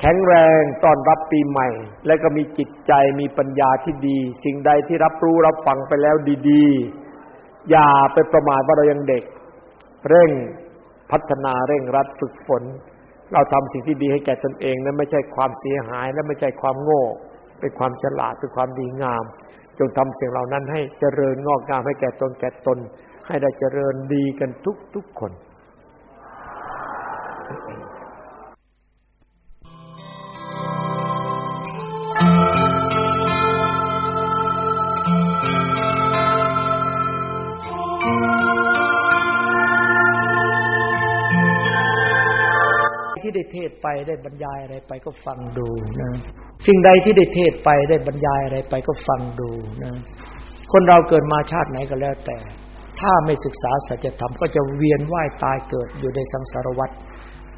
แข็งแรงต้อนรับปีใหม่ และก็มีจิตใจมีปัญญาที่ดี สิ่งใดที่รับรู้รับฟังไปแล้วดีๆ อย่าไปประมาทว่าเรายังเด็ก เร่งพัฒนาเร่งรัดฝึกฝน เราทำสิ่งที่ดีให้แก่ตนเองนั้นไม่ใช่ความเสียหายและไม่ใช่ความโง่เป็นความฉลาดเป็นความดีงาม จงทำสิ่งเหล่านั้นให้เจริญงอกงามให้แก่ตนแก่ตน ให้ได้เจริญดีกันทุกทุกคน ที่ได้เทศไปได้บรรยายอะไรไปก็ฟังดูนะ สิ่งใดที่ได้เทศไปได้บรรยายอะไรไปก็ฟังดูนะ คนเราเกิดมาชาติไหนก็แล้วแต่ ถ้าไม่ศึกษาสัจธรรมก็จะเวียนว่ายตายเกิดอยู่ในสังสารวัฏ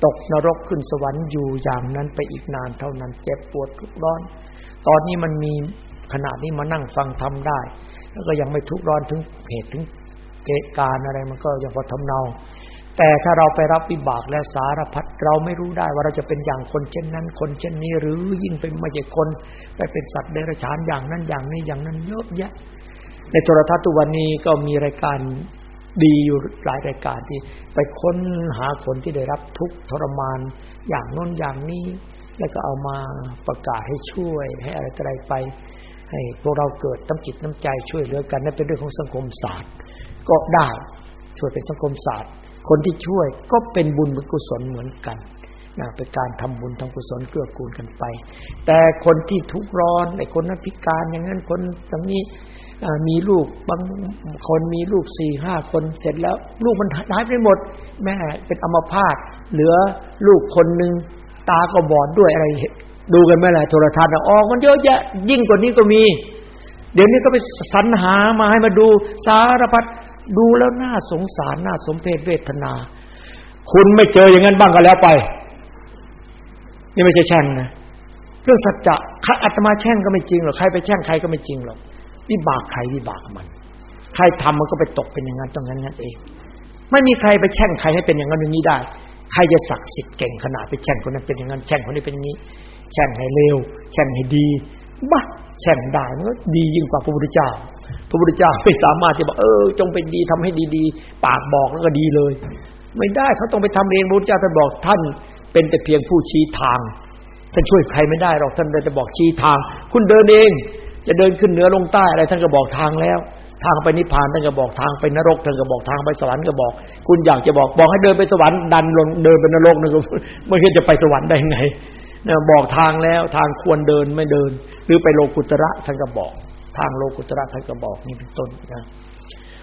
ตกนรกขึ้นสวรรค์อยู่อย่างนั้นไปอีกนานเท่านั้นเจ็บปวดทุกร้อน ตอนนี้มันมีขนาดนี้มานั่งฟังทำได้ แล้วก็ยังไม่ทุกร้อนถึงเหตุถึงเกตการอะไรมันก็ยังพอทำเนา แต่ถ้าเราไปรับวิบากและสารพัดเราไม่รู้ได้ว่าเราจะเป็นอย่างคนเช่นนั้น คนเช่นนี้ หรือยิ่งเป็นม่ใช่คนไปเป็นสัตว์เดรัจฉานอย่างนั้นอย่างนี้อย่างนั้นเยอะแยะ ในโทรทัศน์ตุวันนี้ก็มีรายการดีอยู่หลายรายการที่ ไปค้นหาคนที่ได้รับทุกข์ทรมานอย่างน้นอย่างนี้ แล้วก็เอามาประกาศให้ช่วย ให้อะไรอะไรไป ให้พวกเราเกิดน้ำจิตน้ำใจช่วยเหลือกันนั่นเป็นเรื่องของสังคมศาสตร์ ก็ได้ช่วยเป็นสังคมศาสตร์ คนที่ช่วยก็เป็นบุญเป็นกุศลเหมือนกันนะเป็นการทำบุญทำกุศลเกื้อกูลกันไป แต่คนที่ทุกข์ร้อนไอ้คนนั้นพิการอย่างนั้นคนตรงนี้มีลูกบางคนมีลูกสี่ห้าคนเสร็จแล้ว ลูกมันหายไปหมด แม่เป็นอัมพาตเหลือลูกคนหนึ่งตาก็บอดด้วยอะไรดูกันไหมล่ะโทรทัศน์ออกมันเยอะแยะ ยิ่งกว่านี้ก็มี เดี๋ยวนี้ก็ไปสรรหามาให้มาดูสารพัด ดูแล้วน่าสงสารน่าสมเพชเวทนา คุณไม่เจออย่างนั้นบ้างก็แล้วไป นี่ไม่ใช่แช่งนะเรื่องสัจจะข้าอาตมาแช่งก็ไม่จริงหรอกใครไปแช่งใครก็ไม่จริงหรอกวิบากใครวิบากมัน ใครทำมันก็ไปตกเป็นอย่างนั้นตรงนั้นนั่นเอง ไม่มีใครไปแช่งใครให้เป็นอย่างนั้นอย่างนี้ได้ ใครจะศักดิ์สิทธิ์เก่งขนาดไปแช่งคนนั้นเป็นอย่างนั้นแช่งคนนี้เป็นอย่างนี้ แช่งให้เลวแช่งให้ดีบ้าแช่งได้มันก็ดียิ่งกว่าพระพุทธเจ้า พระพุทธเจ้าไม่สามารถที่บอกเออ จงเป็นดีทำให้ดีๆ ปากบอกแล้วก็ดีเลย ไม่ได้เขาต้องไปทำเองพระพุทธเจ้าท่านบอกท่าน เป็นแต่เพียงผู้ชี้ทางท่านช่วยใครไม่ได้หรอกท่านจะบอกชี้ทาง คุณเดินเอง จะเดินขึ้นเหนือลงใต้อะไรท่านก็บอกทางแล้ว ทางไปนิพพานท่านก็บอกทางไปนรกท่านก็บอกทางไปสวรรค์ก็บอก คุณอยากจะบอกบอกให้เดินไปสวรรค์ดันลงเดินไปนรกนึกไม่คิดจะไปสวรรค์ได้ไงนะบอกทางแล้วทางควรเดินไม่เดิน หรือไปโลกุตระท่านก็บอก ทางโลกุตระท่านก็บอกนี่เป็นต้นนะ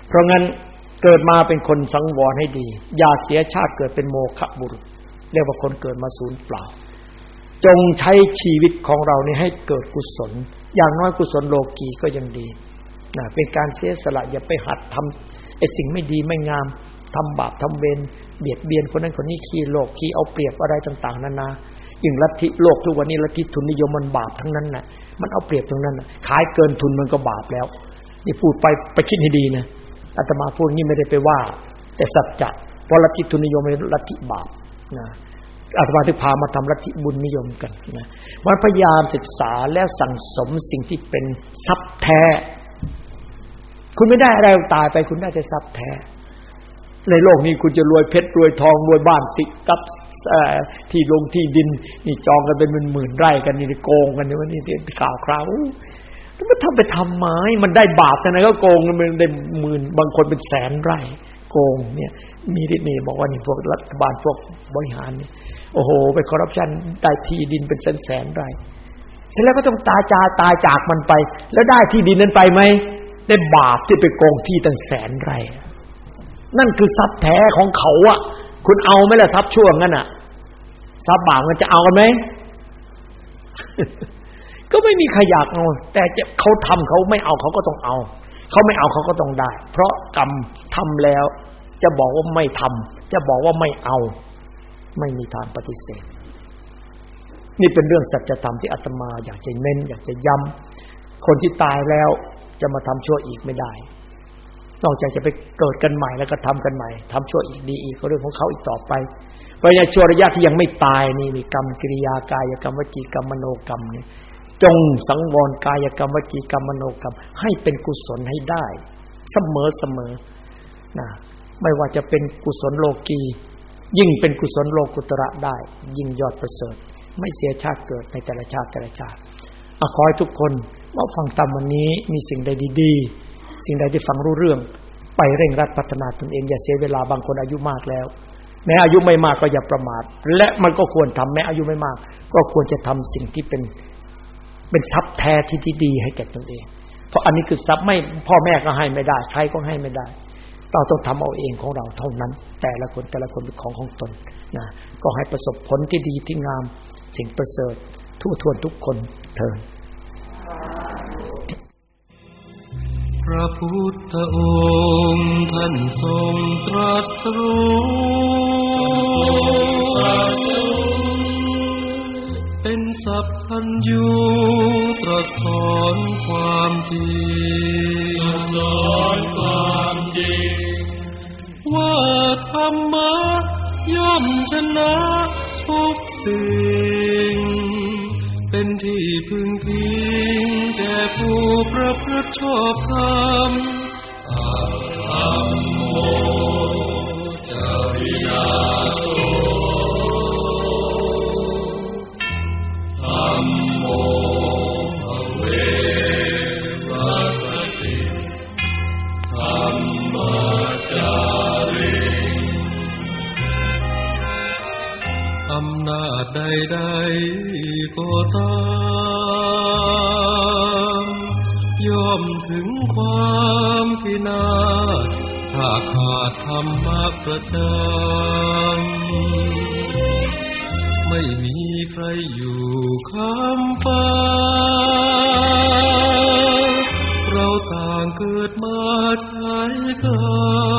เพราะงั้นเกิดมาเป็นคนสังวรให้ดี อย่าเสียชาติเกิดเป็นโมฆะบุรุษเรียกว่าคนเกิดมาศูนย์เปล่า จงใช้ชีวิตของเรานี่ให้เกิดกุศล อย่างน้อยกุศลโลกีก็ยังดีนะเป็นการเสียสละอย่าไปหัดทำไอ้สิ่งไม่ดีไม่งามทำบาปทำเวรเบียดเบียนคนนั้นคนนี้ขี้โลกขี้เอาเปรียบอะไรต่าง ๆนานายิ่งลัทธิโลกทุกวันนี้ลัทธิทุนนิยมมันบาปทั้งนั้นน่ะ มันเอาเปรียบตรงนั้นขายเกินทุนมันก็บาปแล้ว นี่พูดไปไปคิดให้ดีนะอาตมาพูดงี้ไม่ได้ไปว่า แต่สัจจะเพราะลัทธิทุนนิยมเป็นลัทธิบาปนะอาตมาถึงพามาทำลัทธิบุญนิยมกันนะมันพยายามศึกษาและสั่งสมสิ่งที่เป็นทรัพย์แท้ คุณไม่ได้อะไรตายไปคุณได้แต่ทรัพย์แท้ ในโลกนี้คุณจะรวยเพชรรวยทองรวยบ้านสิกับ ที่ลงที่ดิน นี่จองกันเป็นหมื่นๆไร่กันนี่โกงกันนี่ว่านี่ข่าวคราวมันทำไปทำไมมันได้บาปแต่ไหนก็โกงมันได้หมื่นบางคนเป็นแสนไร่ โกงเนี่ย มีดินี่บอกว่านี่พวกรัฐบาลพวกบริหารนี่โอ้โห ไปคอร์รัปชันได้ที่ดินเป็นแสนแสนไร่เสร็จแล้วก็ต้องตายจาตายจากมันไป แล้วได้ที่ดินนั้นไปไหมได้บาปที่ไปโกงที่ตั้งแสนไร่ นั่นคือทรัพย์แท้ของเขาอะ คุณเอาไหมล่ะทรัพย์ช่วงนั้นอะทรัพย์บาปมันจะเอากันไหมก็ไม่มีใครอยากเอาแต่เขาทำเขาไม่เอาเขาก็ต้องเอา เขาไม่เอาเขาก็ต้องได้ เพราะกรรมทำแล้ว จะบอกว่าไม่ทำจะบอกว่าไม่เอา ไม่มีทางปฏิเสธ นี่เป็นเรื่องสัจธรรมที่อาตมาอยากจะเน้น อยากจะย้ำคนที่ตายแล้วจะมาทำชั่วอีกไม่ได้ นอกจากจะไปเกิดกันใหม่แล้วก็ทำกันใหม่ทำชั่วอีกดีอีกเรื่องของเขาอีกต่อไปเพราะในชั่วระยะที่ยังไม่ตายนี่มีกรรมกิริยากายกรรมวจีกรรมมโนกรรมนี่จงสังวรกายกรรมวจีกรรมมโนกรรม ให้เป็นกุศลให้ได้ เสมอเสมอนะไม่ว่าจะเป็นกุศลโลกียิ่งเป็นกุศลโลกุตระได้ ยิ่งยอดประเสริฐ ไม่เสียชาติเกิดในแต่ละชาติแต่ละชาติอขอให้ทุกคนมาฟังธรรมวันนี้มีสิ่งใดดี ๆ สิ่งใดที่ฟังรู้เรื่อง ไปเร่งรัดพัฒนาตนเองอย่าเสียเวลาบางคนอายุมากแล้ว แม้อายุไม่มากก็อย่าประมาท และมันก็ควรทำแม้อายุไม่มาก ก็ควรจะทำสิ่งที่เป็นเป็นทรัพย์แท้ที่ดีให้แก่ตนเอง เพราะอันนี้คือทรัพย์ไม่พ่อแม่ก็ให้ไม่ได้ ใครก็ให้ไม่ได้ เราต้องทำเอาเองของเราเท่านั้น แต่ละคนแต่ละคนเป็นของของตนนะก็ให้ประสบผลที่ดีที่งามสิ่งประเสริฐทั่วทวนทุกคนเถิด ระพุทธองค์ท่านทรงตรัสรู้เป็นสัพพัญญูตรัสสอนความจริงสอนความจริงว่าธรรมะย่อมชนะทุกสิ่ง เป็นที่พึ่งพิง แก่ผู้ประพฤติชอบธรรมอาธรรมโมจารินาโสธรรมโมเวรัสติธรรมจาริอำนาจใดๆก็ตาม มถึงความพินาศถ้าขาดธรรมะประจำไม่มีใครอยู่ข้ามฟ้า เราต่างเกิดมาใช้กัน